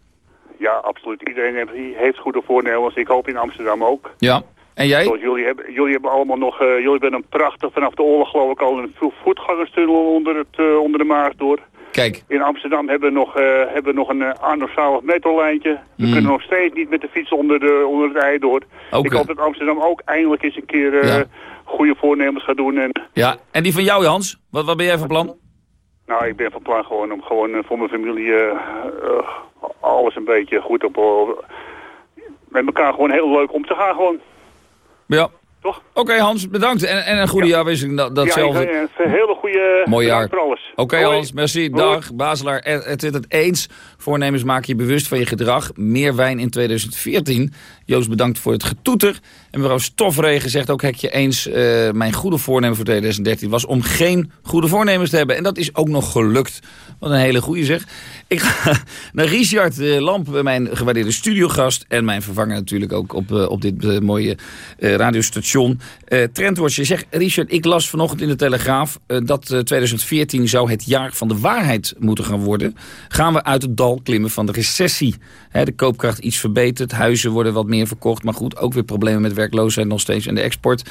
Ja, absoluut. Iedereen heeft, heeft goede voornemens. Ik hoop in Amsterdam ook. Ja. En jij? Zoals jullie hebben, jullie hebben allemaal nog, eh, jullie hebben een prachtig, vanaf de oorlog geloof ik al een vo- voetgangerstunnel onder, het, eh, onder de Maas door. Kijk. In Amsterdam hebben we nog, eh, hebben we nog een uh, arnozalig metrolijntje. We Mm. kunnen nog steeds niet met de fiets onder, de, onder het ei door. Ik hoop dat Amsterdam ook eindelijk eens een keer Ja. goede voornemens gaat doen. En, Ja, en die van jou Hans? Wat, wat ben jij van plan? nou, ik ben van plan gewoon om gewoon voor mijn familie alles een beetje goed op... met elkaar gewoon heel leuk om te gaan gewoon. Ja. Toch? Oké Hans, bedankt. En, en een goede jaarwisseling, dat, Ja, datzelfde. eh, een hele goede... Mooi jaar. voor alles. Oké. Hans, merci. Hoi. Dag. Baselaar, er- het is het eens. Voornemens maak je bewust van je gedrag. Meer wijn in 2014. Joost bedankt voor het getoeter. En mevrouw Stofregen zegt ook hekje eens... eh, mijn goede voornemen voor 2013 was om geen goede voornemens te hebben. En dat is ook nog gelukt. Wat een hele goede zeg. Ik ga naar Richard eh, Lamp, mijn gewaardeerde studiogast. En mijn vervanger natuurlijk ook op, eh, op dit eh, mooie radiostation. John. Uh, Trendwatch, je zegt, Richard, ik las vanochtend in de Telegraaf... Uh, dat 2014 zou het jaar van de waarheid moeten gaan worden. Gaan we uit het dal klimmen van de recessie? de koopkracht iets verbeterd, huizen worden wat meer verkocht... maar goed, ook weer problemen met werkloosheid nog steeds en de export.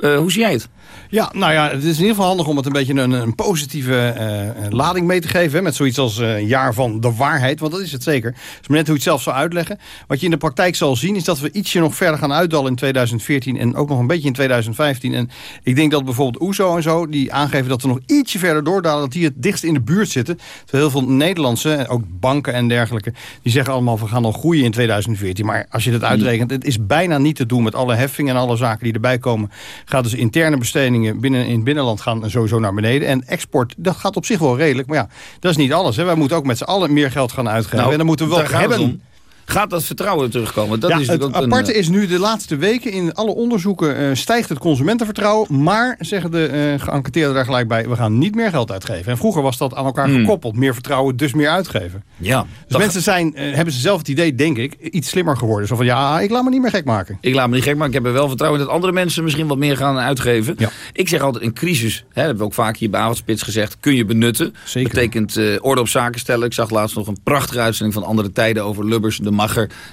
Uh, hoe zie jij het? Ja, nou ja, het is in ieder geval handig om het een beetje een, een positieve uh, lading mee te geven. Met zoiets als een uh, jaar van de waarheid, want dat is het zeker. Het is net hoe je het zelf zou uitleggen. Wat je in de praktijk zal zien is dat we ietsje nog verder gaan uitdallen in 2014 en ook nog een beetje in 2015. En ik denk dat bijvoorbeeld OESO en zo, die aangeven dat we nog ietsje verder doordalen, dat die het dichtst in de buurt zitten. Terwijl heel veel Nederlandse, ook banken en dergelijke, die zeggen allemaal we gaan nog groeien in 2014. Maar als je dat uitrekent, het is bijna niet te doen met alle heffingen en alle zaken die erbij komen gaat dus interne bestedingen binnen, in het binnenland gaan sowieso naar beneden. En export, dat gaat op zich wel redelijk. Maar ja, dat is niet alles. Hè. Wij moeten ook met z'n allen meer geld gaan uitgeven. Nou, en dan moeten we wel hebben. Gaat dat vertrouwen terugkomen? Dat ja, is het ook aparte een, uh... is nu de laatste weken in alle onderzoeken uh, stijgt het consumentenvertrouwen. Maar zeggen de uh, geënquêteerden daar gelijk bij, we gaan niet meer geld uitgeven. En vroeger was dat aan elkaar Hmm. gekoppeld. Meer vertrouwen, dus meer uitgeven. Ja, Dus mensen zijn, uh, hebben ze zelf het idee, denk ik, iets slimmer geworden. Zo van, ja, ik laat me niet meer gek maken. Ik laat me niet gek maken. Ik heb er wel vertrouwen dat andere mensen misschien wat meer gaan uitgeven. Ja. Ik zeg altijd, een crisis, hè, dat hebben we ook vaak hier bij Avondspits gezegd, kun je benutten. Zeker. betekent orde op zaken stellen. Ik zag laatst nog een prachtige uitzending van andere tijden over Lubbers, de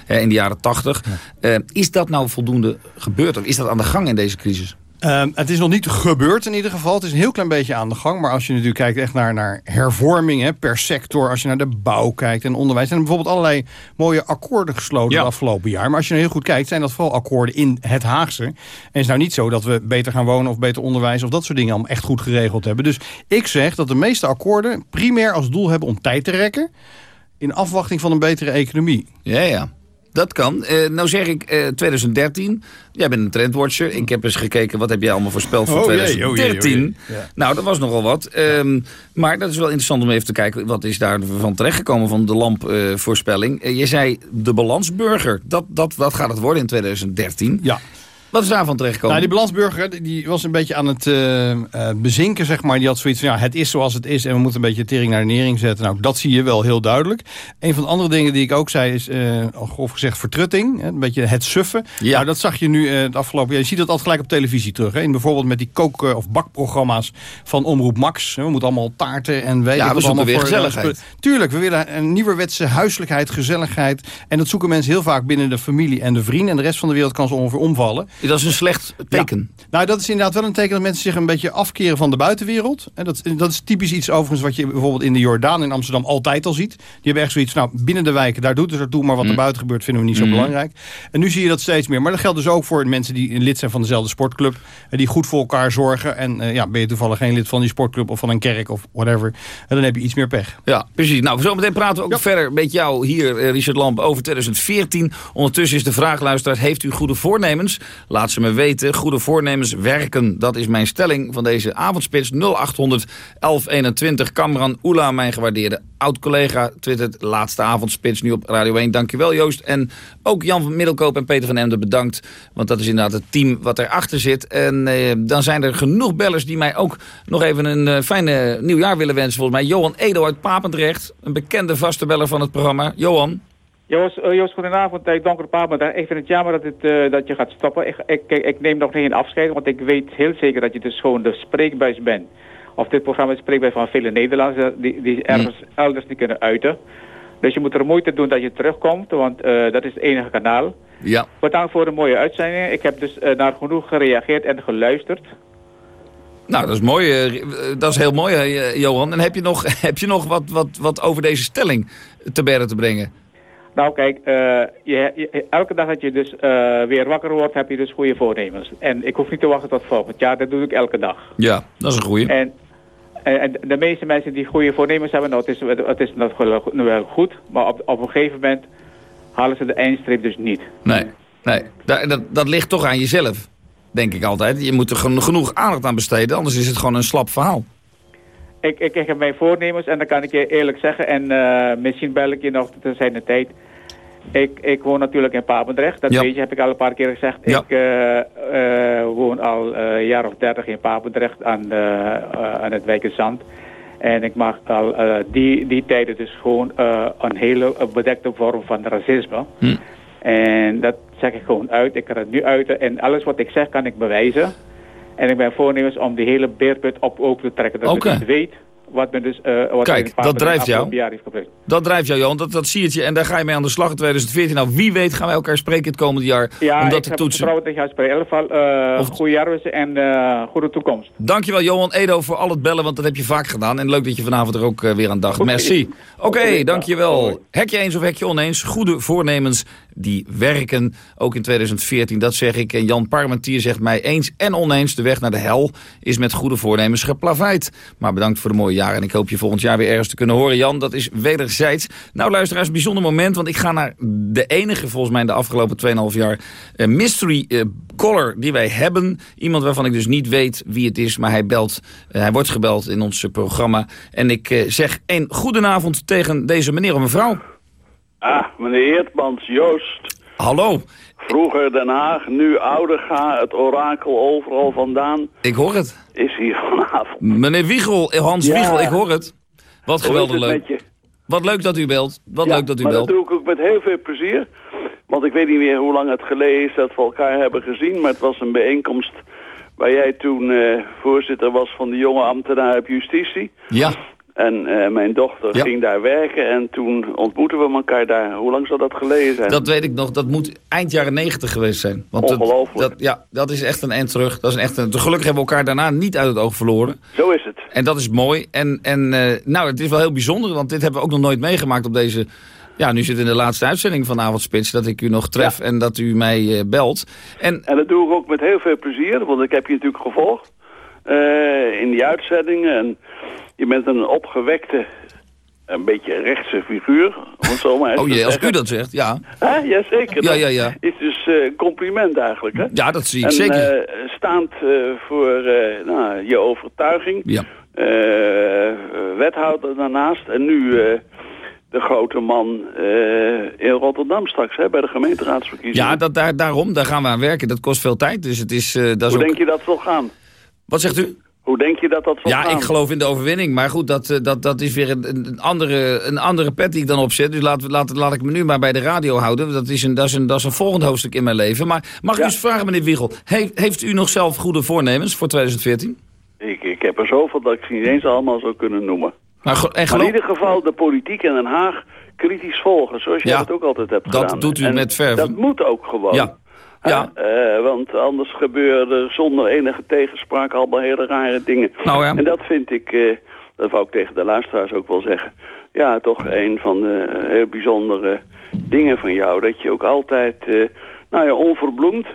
Hè, in de jaren tachtig. Ja. Uh, is dat nou voldoende gebeurd? Of is dat aan de gang in deze crisis? Uh, het is nog niet gebeurd in ieder geval. Het is een heel klein beetje aan de gang. Maar als je natuurlijk kijkt echt naar, naar hervorming hè, per sector. Als je naar de bouw kijkt en onderwijs. zijn er bijvoorbeeld allerlei mooie akkoorden gesloten ja. afgelopen jaar. Maar als je nou heel goed kijkt, zijn dat vooral akkoorden in het Haagse. En het is nou niet zo dat we beter gaan wonen of beter onderwijs of dat soort dingen allemaal echt goed geregeld hebben. Dus ik zeg dat de meeste akkoorden primair als doel hebben om tijd te rekken. In afwachting van een betere economie. Ja, ja. Dat kan. Uh, nou zeg ik uh, 2013. Jij bent een trendwatcher. Ik heb eens gekeken wat heb jij allond voorspeld voor oh, 2013. Jee, oh, jee, oh, jee. Ja. Nou, dat was nogal wat. Um, maar dat is wel interessant om even te kijken... wat is daar van terechtgekomen van de lampvoorspelling. Uh, je zei de balansburger. Dat, dat, dat gaat het worden in 2013. Ja. Wat is daarvan terechtgekomen? Nou, die balansburger die was een beetje aan het uh, uh, bezinken, zeg maar. Die had zoiets van, ja, het is zoals het is... en we moeten een beetje tering naar de nering zetten. Nou, dat zie je wel heel duidelijk. Een van de andere dingen die ik ook zei is, uh, grof gezegd, vertrutting. Hè, een beetje het suffen. Ja. Nou, dat zag je nu het afgelopen jaar. Je ziet dat altijd gelijk op televisie terug. Hè. In bijvoorbeeld met die kook- of bakprogramma's van Omroep Max. We moeten allemaal taarten en weet ja, we allemaal weer voor, gezelligheid. Tuurlijk, we willen een nieuwerwetse huiselijkheid, gezelligheid. En dat zoeken mensen heel vaak binnen de familie en de vrienden. En de rest van de wereld kan ze ongeveer omvallen. Dat is een slecht teken. Ja. Nou, dat is inderdaad wel een teken dat mensen zich een beetje afkeren van de buitenwereld. En dat, dat is typisch iets overigens wat je bijvoorbeeld in de Jordaan in Amsterdam altijd al ziet. Die hebben echt zoiets, nou, binnen de wijken, daar doet het ertoe, maar wat Mm. er buiten gebeurt vinden we niet zo Mm. belangrijk. En nu zie je dat steeds meer. Maar dat geldt dus ook voor mensen die lid zijn van dezelfde sportclub. En die goed voor elkaar zorgen. En uh, ja, ben je toevallig geen lid van die sportclub of van een kerk of whatever. En dan heb je iets meer pech. Ja, precies. Nou, zometeen praten we ook ja. verder met jou hier, Richard Lamp, over 2014. Ondertussen is de vraag, luisteraars, heeft u goede voornemens? Laat ze me weten. Goede voornemens werken. Dat is mijn stelling van deze avondspits 0800 1121. Kamran Oela, mijn gewaardeerde oud-collega, twittert laatste avondspits nu op Radio 1. Dankjewel Joost. En ook Jan van Middelkoop en Peter van Emden bedankt. Want dat is inderdaad het team wat erachter zit. En eh, dan zijn er genoeg bellers die mij ook nog even een uh, fijne nieuwjaar willen wensen. Volgens mij Johan Edo uit Papendrecht. Een bekende vaste beller van het programma. Johan. Joost, uh, Joost goedenavond. Ik dank u ik vind het jammer dat, het, uh, dat je gaat stoppen. Ik, ik, ik neem nog geen afscheid, want ik weet heel zeker dat je dus gewoon de spreekbuis bent. Of dit programma is spreekbuis van vele Nederlanders die, die ergens mm. elders niet kunnen uiten. Dus je moet er moeite doen dat je terugkomt, want uh, dat is het enige kanaal. Ja. Bedankt voor de mooie uitzending. Ik heb dus naar genoeg gereageerd en geluisterd. Nou, dat is mooi. Dat is heel mooi, Johan. En heb je nog, heb je nog wat, wat, wat over deze stelling te berden te brengen? Nou kijk, uh, je, je, elke dag dat je dus uh, weer wakker wordt, heb je dus goede voornemens. En ik hoef niet te wachten tot volgend jaar, dat doe ik elke dag. Ja, dat is een goede. En, en, de meeste mensen die goede voornemens hebben, nou, het is, het is nog wel goed, maar op, op een gegeven moment halen ze de eindstreep dus niet. Nee, nee. Dat, dat, dat ligt toch aan jezelf, denk ik altijd. Je moet er genoeg aandacht aan besteden, anders is het gewoon een slap verhaal. Ik, ik, ik heb mijn voornemens en dan kan ik je eerlijk zeggen. En uh, misschien bel ik je nog te zijn de tijd. Ik, ik woon natuurlijk in Papendrecht. Dat ja. weet je, heb ik al een paar keer gezegd. Ja. Ik uh, uh, woon al een jaar of dertig in Papendrecht aan, aan het Wijkenzand. En ik mag al die, die tijden dus gewoon een hele bedekte vorm van racisme. Hm. En dat zeg ik gewoon uit. Ik kan het nu uiten en alles wat ik zeg kan ik bewijzen. En ik ben voornemens om die hele beerput op ook te trekken. Dat Oké. ik dus weet wat men dus... eh wat Kijk, dat drijft jou. jaar heeft. Dat drijft jou, Johan. Dat, dat zie je. En daar ga je mee aan de slag in 2014. Nou, wie weet gaan wij elkaar spreken het komende jaar Ja, om dat ik te heb toetsen. vertrouwen dat je spreken. In ieder geval, eh goede jaarwisseling en eh, goede toekomst. Dankjewel, Johan Edo, voor al het bellen, want dat heb je vaak gedaan. En leuk dat je vanavond er ook weer aan dacht. Merci. Oké, dankjewel. Hek je eens of hek je oneens? Goede voornemens die werken, ook in 2014. Dat zeg ik. En Jan Parmentier zegt mij eens en oneens. De weg naar de hel is met goede voornemens geplaveid. Maar bedankt voor de mooie jaren. En ik hoop je volgend jaar weer ergens te kunnen horen, Jan. Dat is wederzijds. Nou, luisteraars, bijzonder moment. Want ik ga naar de enige, volgens mij in de afgelopen 2,5 jaar... eh, mystery eh, caller die wij hebben. Iemand waarvan ik dus niet weet wie het is. Maar hij belt, eh, hij wordt gebeld in ons programma. En ik zeg een goedenavond tegen deze meneer of mevrouw. Ah, meneer Eertmans, Joost. Hallo. Vroeger Den Haag, nu Oudega, het orakel overal vandaan. Ik hoor het. Is hier vanavond. Meneer Wiegel, Hans Ja. Wiegel, ik hoor het. Wat geweldig leuk. Wat leuk dat u belt. Wat Ja, leuk dat u maar belt. dat doe ik ook met heel veel plezier. Want ik weet niet meer hoe lang het geleden is dat we elkaar hebben gezien. Maar het was een bijeenkomst waar jij toen eh, voorzitter was van de jonge ambtenaar op justitie. Ja. En eh, mijn dochter Ja. ging daar werken en toen ontmoetten we elkaar daar. Hoe lang zou dat geleden zijn? Dat weet ik nog. Dat moet eind jaren negentig geweest zijn. Want dat- Ongelooflijk. Dat, ja, dat is echt een eind terug. Dat is echt een, gelukkig hebben we elkaar daarna niet uit het oog verloren. Zo is het. En dat is mooi. En, en eh, nou, het is wel heel bijzonder, want dit hebben we ook nog nooit meegemaakt op deze... Ja, nu zit het in de laatste uitzending van Avondspits dat ik u nog tref en dat u mij eh, belt. En, En dat doe ik ook met heel veel plezier, want ik heb je natuurlijk gevolgd in die uitzendingen. En je bent een opgewekte, een beetje rechtse figuur, zo maar oh jee, als u dat zegt, ja. Hè? Jazeker. Ja, dat ja, ja. is dus eh, een compliment eigenlijk, hè? Ja, dat zie ik en, zeker. eh, staand eh, voor nou, je overtuiging. Ja. Wethouder daarnaast. En nu de grote man in Rotterdam straks, hè, bij de gemeenteraadsverkiezingen. Ja, dat, daar, daarom, daar gaan we aan werken. Dat kost veel tijd, dus het is... eh, dat is Hoe ook... denk je dat zal gaan? Wat zegt u? Hoe denk je dat dat zal Ja, gaan? ik geloof in de overwinning. Maar goed, dat, eh, dat, dat is weer een, een, andere, een andere pet die ik dan opzet. Dus laat, laat, laat ik me nu maar bij de radio houden. Dat is een, dat is een, dat is een volgend hoofdstuk in mijn leven. Maar mag ik u eens vragen, meneer Wiegel. Heeft, heeft u nog zelf goede voornemens voor 2014? Ik, ik heb er zoveel dat ik ze niet eens allemaal zou kunnen noemen. Maar, en Maar in ieder geval de politiek in Den Haag kritisch volgen, zoals jij Ja, dat ook altijd hebt dat gedaan. doet u En met verve. Dat moet ook gewoon. Ja. Ja. Eh, want anders gebeuren er zonder enige tegenspraak allemaal hele rare dingen. Nou ja. En dat vind ik, eh, dat wou ik tegen de luisteraars ook wel zeggen. Ja, toch een van de heel bijzondere dingen van jou. Dat je ook altijd, eh, nou ja, onverbloemd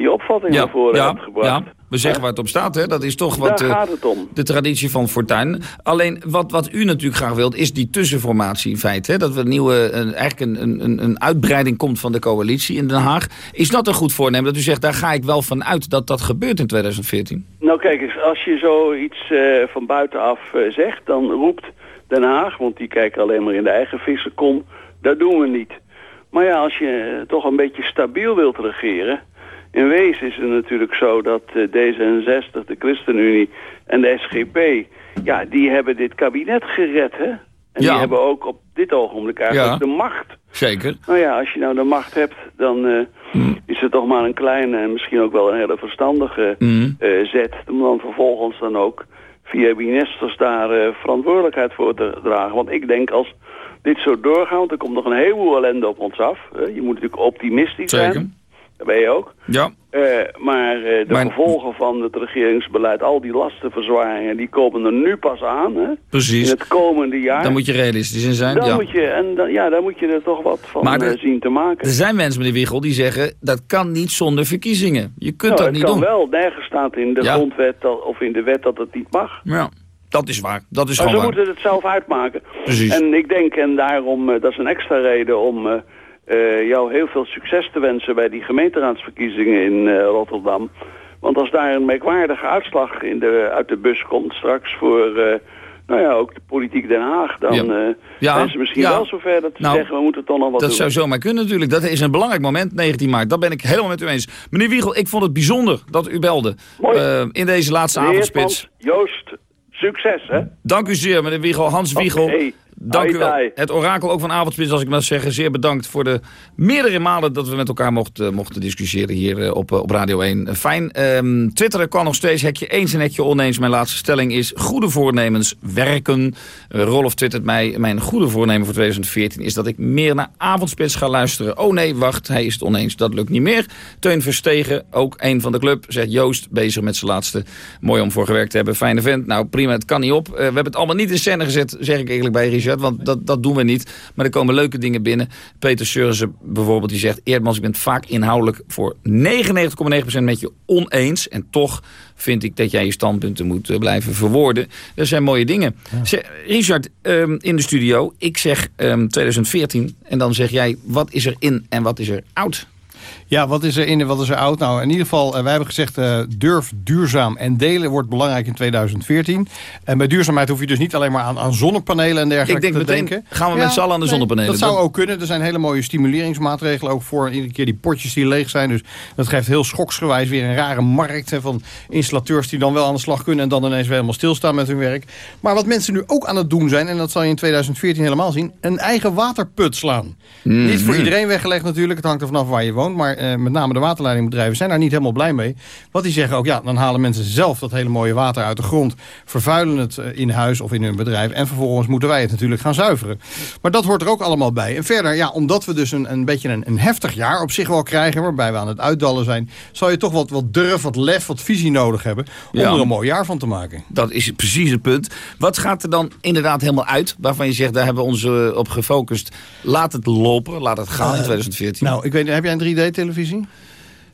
je opvatting naar voren ja, hebt gebracht. We zeggen waar het op staat. Hè? Dat is toch wat Daar eh, gaat het om. de traditie van Fortuyn. Alleen wat, wat u natuurlijk graag wilt, is die tussenformatie in feite. Hè? Dat een nieuwe, een, eigenlijk een, een, een uitbreiding komt van de coalitie in Den Haag. Is dat een goed voornemen? Dat u zegt, daar ga ik wel van uit dat dat gebeurt in 2014. Nou kijk eens, als je zoiets eh van buitenaf eh, zegt, dan roept Den Haag, want die kijken alleen maar in de eigen vissenkom, dat doen we niet. Maar ja, als je eh, toch een beetje stabiel wilt regeren, in wezen is het natuurlijk zo dat eh, D66, de ChristenUnie en de SGP, ja, die hebben dit kabinet gered, hè? En Ja. die hebben ook op dit ogenblik eigenlijk Ja. de macht. Zeker. Nou ja, als je nou de macht hebt, dan eh, Hmm. is het toch maar een kleine en misschien ook wel een hele verstandige Hmm. eh, zet. Om dan vervolgens dan ook via ministers daar verantwoordelijkheid voor te dragen. Want ik denk als dit zo doorgaat, want er komt nog een heleboel ellende op ons af. Je moet natuurlijk optimistisch Zeker. zijn. Dat ben je ook. Ja. Eh, maar eh, de gevolgen van het regeringsbeleid, al die lastenverzwaringen, die komen er nu pas aan. Hè? Precies. In het komende jaar. Daar moet je realistisch in zijn. Dan ja. moet je, en dan, ja, daar moet je er toch wat van de- eh, zien te maken. Er zijn mensen, meneer Wiegel, die zeggen... dat kan niet zonder verkiezingen. Je kunt Nou, dat niet kan doen. wel. Nergens staat in de Ja. grondwet dat, of in de wet dat het niet mag. Ja, dat is waar. Dat is Maar gewoon ze waar. moeten het zelf uitmaken. Precies. En ik denk, en daarom, dat is een extra reden om eh, jou heel veel succes te wensen bij die gemeenteraadsverkiezingen in eh, Rotterdam. Want als daar een merkwaardige uitslag in de, uit de bus komt straks voor, eh, nou ja, ook de politiek Den Haag, dan Ja. Ja, zijn ze misschien ja. wel zover dat ze Nou, zeggen, we moeten toch nog wat Dat doen. zou zomaar kunnen natuurlijk. Dat is een belangrijk moment, 19 maart. Dat ben ik helemaal met u eens. Meneer Wiegel, ik vond het bijzonder dat u belde. in deze laatste avondspits. Joost, succes hè. Dank u zeer, meneer Wiegel. Hans Wiegel. Dank u wel. Het orakel ook van Avondspits, als ik maar zeggen. Zeer bedankt voor de meerdere malen dat we met elkaar mochten, mochten discussiëren hier eh, op, eh, op Radio 1. Eh, Fijn. Ehm, Twitteren kan nog steeds hekje eens en hekje oneens. Mijn laatste stelling is goede voornemens werken. Uh, Rolf twittert mij, mijn goede voornemen voor 2014 is dat ik meer naar Avondspits ga luisteren. Oh nee, wacht, hij is het oneens. Dat lukt niet meer. Teun Verstegen, ook een van de club, zegt Joost, bezig met zijn laatste. Mooi om voor gewerkt te hebben. Fijne vent. Nou prima, het kan niet op. Uh, we hebben het allemaal niet in scène gezet, zeg ik eigenlijk bij Richard. Want dat, dat doen we niet. Maar er komen leuke dingen binnen. Peter Surzen bijvoorbeeld, die zegt... Eerdmans, ik ben het vaak inhoudelijk voor 99,9% met je oneens. En toch vind ik dat jij je standpunten moet uh, blijven verwoorden. Dat zijn mooie dingen. Ja. Richard, um, in de studio, ik zeg um, 2014. En dan zeg jij, wat is er in en wat is er oud? Ja, wat is er in en wat is er oud? Nou, in ieder geval, uh, wij hebben gezegd... Uh, durf duurzaam en delen wordt belangrijk in 2014. En bij duurzaamheid hoef je dus niet alleen maar aan, aan zonnepanelen en dergelijke Ik denk te meteen, denken. gaan we ja, met z'n allen aan de zonnepanelen. Dat zou ook kunnen. Er zijn hele mooie stimuleringsmaatregelen ook voor. Iedere keer die potjes die leeg zijn. Dus dat geeft heel schoksgewijs weer een rare markt... Hè, van installateurs die dan wel aan de slag kunnen... en dan ineens weer helemaal stilstaan met hun werk. Maar wat mensen nu ook aan het doen zijn... en dat zal je in 2014 helemaal zien... een eigen waterput slaan. Mhm. Mm. Niet voor iedereen weggelegd natuurlijk. Het hangt er vanaf waar je woont. Maar uh, met name de waterleidingbedrijven zijn daar niet helemaal blij mee. Wat die zeggen ook, ja, dan halen mensen zelf dat hele mooie water uit de grond. Vervuilen het uh, in huis of in hun bedrijf. En vervolgens moeten wij het natuurlijk gaan zuiveren. Maar dat hoort er ook allemaal bij. En verder, ja, omdat we dus een, een beetje een, een heftig jaar op zich wel krijgen... waarbij we aan het uitdallen zijn... zal je toch wat, wat durf, wat lef, wat visie nodig hebben... om ja. er een mooi jaar van te maken. Dat is precies het punt. Wat gaat er dan inderdaad helemaal uit... waarvan je zegt, daar hebben we ons uh, op gefocust... laat het lopen, laat het gaan in 2014? Nou, ik weet, heb jij een 3D-televisie?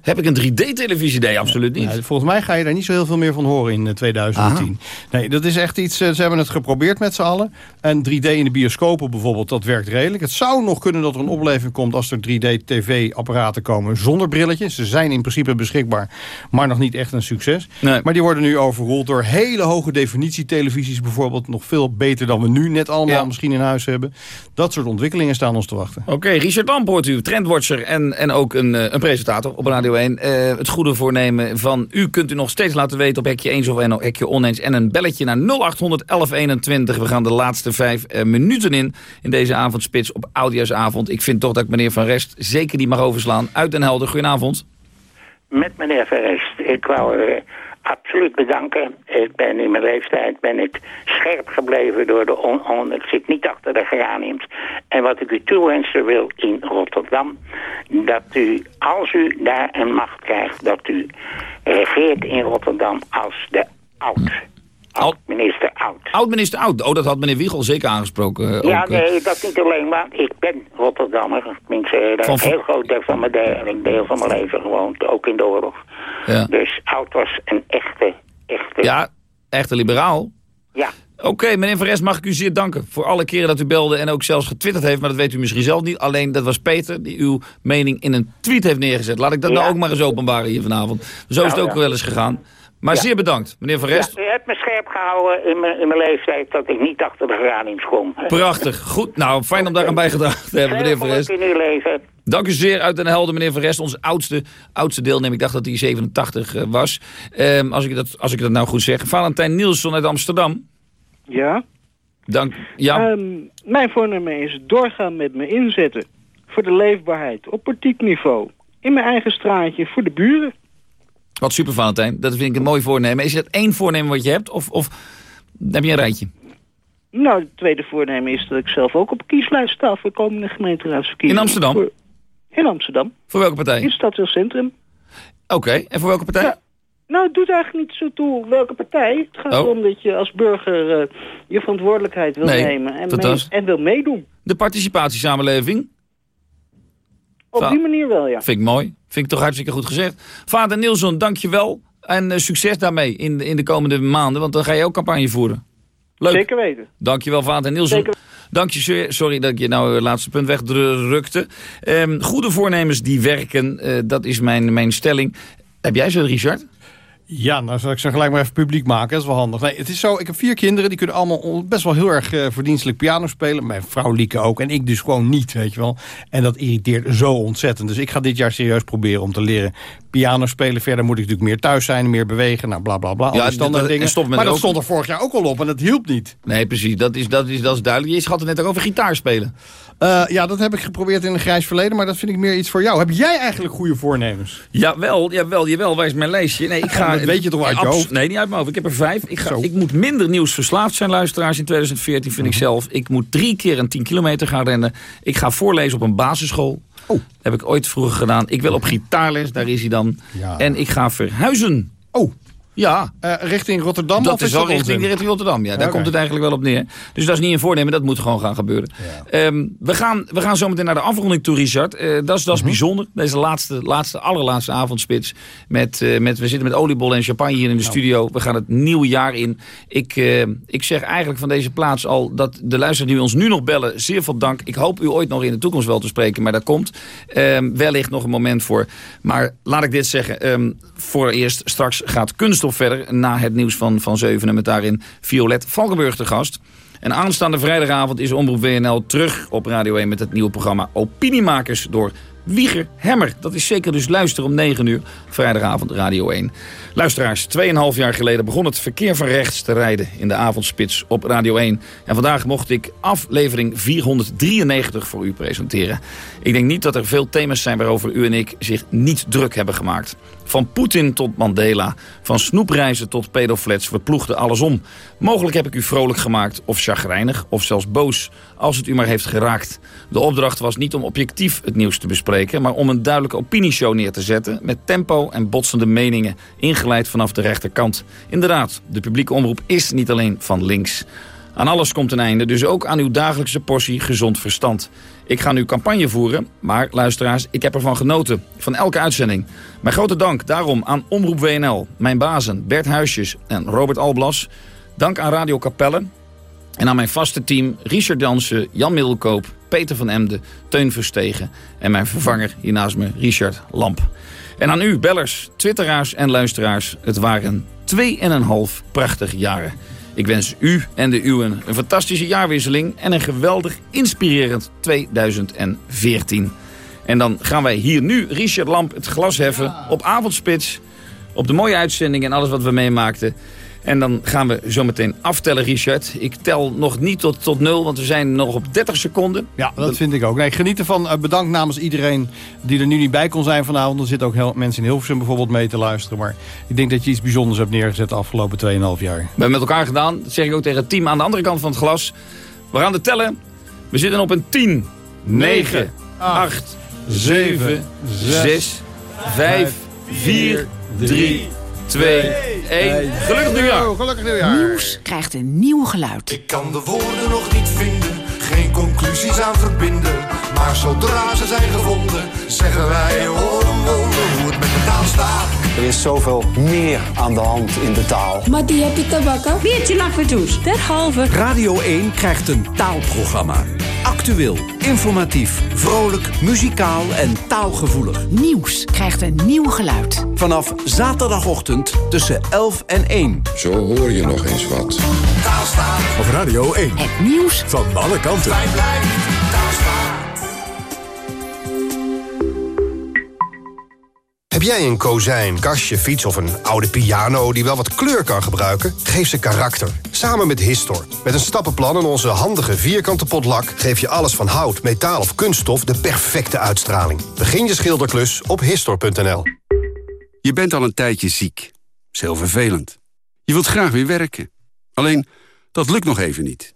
Heb ik een 3D-televisie? Nee, absoluut niet. Ja, volgens mij ga je daar niet zo heel veel meer van horen in 2010. Aha. Nee, dat is echt iets... Ze hebben het geprobeerd met z'n allen. En 3D in de bioscopen bijvoorbeeld, dat werkt redelijk. Het zou nog kunnen dat er een opleving komt... als er 3D-tv-apparaten komen zonder brilletjes. Ze zijn in principe beschikbaar, maar nog niet echt een succes. Nee. Maar die worden nu overroeld door hele hoge definitie-televisies bijvoorbeeld. Nog veel beter dan we nu net allemaal ja. misschien in huis hebben. Dat soort ontwikkelingen staan ons te wachten. Oké, okay, Richard hoort u, trendwatcher en, en ook een, een presentator op Radio 1. Uh, het goede voornemen van u kunt u nog steeds laten weten op hekje eens of hekje oneens. En een belletje naar 0800 1121. We gaan de laatste vijf uh, minuten in, in deze avondspits op Oudjaarsavond. Ik vind toch dat ik meneer Van Rest zeker niet mag overslaan. Uit Den Helder, goedenavond. Met meneer Van Rest. Ik wou uh, absoluut bedanken. Ik ben in mijn leeftijd ben ik scherp gebleven door de on, on Ik zit niet achter de geraniums. En wat ik u toewensen wil in Rotterdam... dat u, als u daar een macht krijgt... dat u regeert in Rotterdam als de oud... Oud-minister Oud. Oud-minister Oud. Oh, dat had meneer Wiegel zeker aangesproken. Uh, ja, ook, nee, dat niet alleen, maar ik ben Rotterdammer. Tenminste, heb ik heel groot deel van, mijn deel, deel van mijn leven gewoond, ook in de oorlog. Ja. Dus Oud was een echte, echte... Ja, echte liberaal. Ja. Oké, okay, meneer Van Rest, mag ik u zeer danken voor alle keren dat u belde en ook zelfs getwitterd heeft. Maar dat weet u misschien zelf niet. Alleen dat was Peter die uw mening in een tweet heeft neergezet. Laat ik dat ja. nou ook maar eens openbaren hier vanavond. Zo is het ook ja. wel eens gegaan. Maar ja. zeer bedankt, meneer Van Rest. Ja, u hebt me scherp gehouden in mijn, in mijn leeftijd dat ik niet achter de geraniums kom. Prachtig. Goed. Nou, fijn om daar aan bijgedragen te hebben, meneer Van Rest. in uw leven. Dank u zeer uit Den Helder, meneer Van Rest. Onze oudste, oudste deelnemer. Ik dacht dat hij 87 uh, was. Um, als, ik dat, als ik dat nou goed zeg. Valentijn Nielsen uit Amsterdam. Ja. Dank. Ja. Um, mijn voornemen is doorgaan met me inzetten. Voor de leefbaarheid. Op politiek niveau. In mijn eigen straatje. Voor de buren. Wat super, Valentijn. Dat vind ik een mooi voornemen. Is het één voornemen wat je hebt? Of, of heb je een rijtje? Nou, het tweede voornemen is dat ik zelf ook op kieslijst sta voor komende gemeenteraadsverkiezingen. In Amsterdam? Voor, in Amsterdam. Voor welke partij? In Stadscentrum. Oké, okay. en voor welke partij? Ja. Nou, het doet eigenlijk niet zo toe welke partij. Het gaat oh. erom dat je als burger uh, je verantwoordelijkheid wil nee, nemen en, mee, en wil meedoen. De participatiesamenleving? Op Va die manier wel, ja. Vind ik mooi. Vind ik toch hartstikke goed gezegd. Vader Nielsen, dank je wel. En uh, succes daarmee in, in de komende maanden, want dan ga je ook campagne voeren. Leuk. Zeker weten. Dank je wel, Vader Nielsen. Zeker. Dank je, sorry dat ik je nou het laatste punt wegdrukte. Um, goede voornemens die werken, uh, dat is mijn, mijn stelling. Heb jij ze, Richard? Ja, nou zal ik ze gelijk maar even publiek maken. Dat is wel handig. Nee, het is zo, ik heb vier kinderen. Die kunnen allemaal best wel heel erg uh, verdienstelijk piano spelen. Mijn vrouw Lieke ook. En ik dus gewoon niet, weet je wel. En dat irriteert zo ontzettend. Dus ik ga dit jaar serieus proberen om te leren piano spelen. Verder moet ik natuurlijk meer thuis zijn, meer bewegen. Nou, bla, bla, bla. Ja, standaard dingen. maar dat stond er vorig jaar ook al op en dat hielp niet. Nee, precies. Dat is, dat is, dat is duidelijk. Je had het net ook over gitaar spelen. Uh, ja, dat heb ik geprobeerd in een grijs verleden, maar dat vind ik meer iets voor jou. Heb jij eigenlijk goede voornemens? Jawel, jawel, jawel. Waar is mijn lijstje? Nee, ik ga, dat weet je toch uit? Nee, niet uit mijn hoofd. Ik heb er vijf. Ik, ga, ik moet minder nieuws verslaafd zijn, luisteraars, in 2014, vind ik mhm. zelf. Ik moet drie keer een 10 kilometer gaan rennen. Ik ga voorlezen op een basisschool. Oh. heb ik ooit vroeger gedaan. Ik wil op gitaarles, daar is hij dan. Ja. En ik ga verhuizen. Oh. Ja. Uh, richting Rotterdam? Dat is wel richting, richting Rotterdam, ja. Daar komt het eigenlijk wel op neer. Dus dat is niet een voornemen, dat moet gewoon gaan gebeuren. Ehm, we, gaan, we gaan zo meteen naar de afronding toe, Richard. Uh, dat is, dat is mhm. bijzonder. Deze laatste, laatste, allerlaatste avondspits. Met, uh, met, we zitten met oliebollen en champagne hier in de nou. studio. We gaan het nieuwe jaar in. Ik, ik zeg eigenlijk van deze plaats al dat de luisteraars die ons nu nog bellen... zeer veel dank. Ik hoop u ooit nog in de toekomst wel te spreken, maar daar komt um, wellicht nog een moment voor. Maar laat ik dit zeggen. Um, voor eerst, straks gaat kunst verder na het nieuws van, van Zevenen met daarin Violet Valkenburg te gast. En aanstaande vrijdagavond is Omroep WNL terug op Radio 1 met het nieuwe programma Opiniemakers door Wieger Hemmer. Dat is zeker dus luisteren om 9 uur, vrijdagavond Radio 1. Luisteraars, 2,5 jaar geleden begon het verkeer van rechts te rijden in de avondspits op Radio 1. En vandaag mocht ik aflevering 493 voor u presenteren. Ik denk niet dat er veel thema's zijn waarover u en ik zich niet druk hebben gemaakt. Van Poetin tot Mandela, van snoepreizen tot pedoflets, we ploegden alles om. Mogelijk heb ik u vrolijk gemaakt, of chagrijnig, of zelfs boos, als het u maar heeft geraakt. De opdracht was niet om objectief het nieuws te bespreken, maar om een duidelijke opinieshow neer te zetten, met tempo en botsende meningen, ingeleid vanaf de rechterkant. Inderdaad, de publieke omroep is niet alleen van links. Aan alles komt een einde, dus ook aan uw dagelijkse portie gezond verstand. Ik ga nu campagne voeren, maar luisteraars, ik heb ervan genoten. Van elke uitzending. Mijn grote dank daarom aan Omroep WNL, mijn bazen Bert Huisjes en Robert Alblas. Dank aan Radio Capelle. En aan mijn vaste team Richard Dansen, Jan Middelkoop, Peter van Emden, Teun Verstegen... en mijn vervanger hier naast me, Richard Lamp. En aan u, bellers, twitteraars en luisteraars. Het waren twee en een half prachtige jaren. Ik wens u en de uwen een fantastische jaarwisseling en een geweldig inspirerend 2014. En dan gaan wij hier nu Richard Lamp het glas heffen op avondspits. Op de mooie uitzending en alles wat we meemaakten. En dan gaan we zo meteen aftellen, Richard. Ik tel nog niet tot, tot nul, want we zijn nog op 30 seconden. Ja, dat vind ik ook. Nee, geniet ervan. Uh, bedankt namens iedereen die er nu niet bij kon zijn vanavond. Er zitten ook heel, mensen in Hilversum bijvoorbeeld mee te luisteren. Maar ik denk dat je iets bijzonders hebt neergezet de afgelopen 2,5 jaar. We hebben met elkaar gedaan. Dat zeg ik ook tegen het team aan de andere kant van het glas. We gaan de tellen. We zitten op een 10, 9, 8, 7, 6, 5, 4, 3... 2, 1. Gelukkig nieuwjaar. Gelukkig nieuwjaar. Nieuws krijgt een nieuw geluid. Ik kan de woorden nog niet vinden, geen conclusies aan verbinden. Maar zodra ze zijn gevonden, zeggen wij oh, Er is zoveel meer aan de hand in de taal. Maar die heb je te bakken. Biertje lakvertoes, derhalve. Radio 1 krijgt een taalprogramma. Actueel, informatief, vrolijk, muzikaal en taalgevoelig. Nieuws krijgt een nieuw geluid. Vanaf zaterdagochtend tussen 11 en 1. Zo hoor je nog eens wat. Taalstaan. Op Radio 1. Het nieuws van alle kanten. Wij blijven Heb jij een kozijn, kastje, fiets of een oude piano die wel wat kleur kan gebruiken? Geef ze karakter. Samen met Histor. Met een stappenplan en onze handige vierkante potlak... geef je alles van hout, metaal of kunststof de perfecte uitstraling. Begin je schilderklus op Histor.nl. Je bent al een tijdje ziek. Dat heel vervelend. Je wilt graag weer werken. Alleen, dat lukt nog even niet.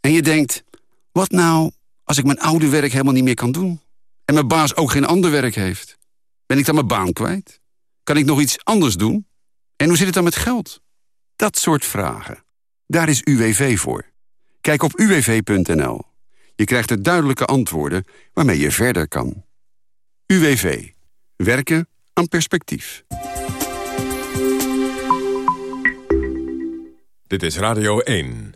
En je denkt, wat nou als ik mijn oude werk helemaal niet meer kan doen? En mijn baas ook geen ander werk heeft? Ben ik dan mijn baan kwijt? Kan ik nog iets anders doen? En hoe zit het dan met geld? Dat soort vragen. Daar is UWV voor. Kijk op uwv.nl. Je krijgt er duidelijke antwoorden waarmee je verder kan. UWV. Werken aan perspectief. Dit is Radio 1.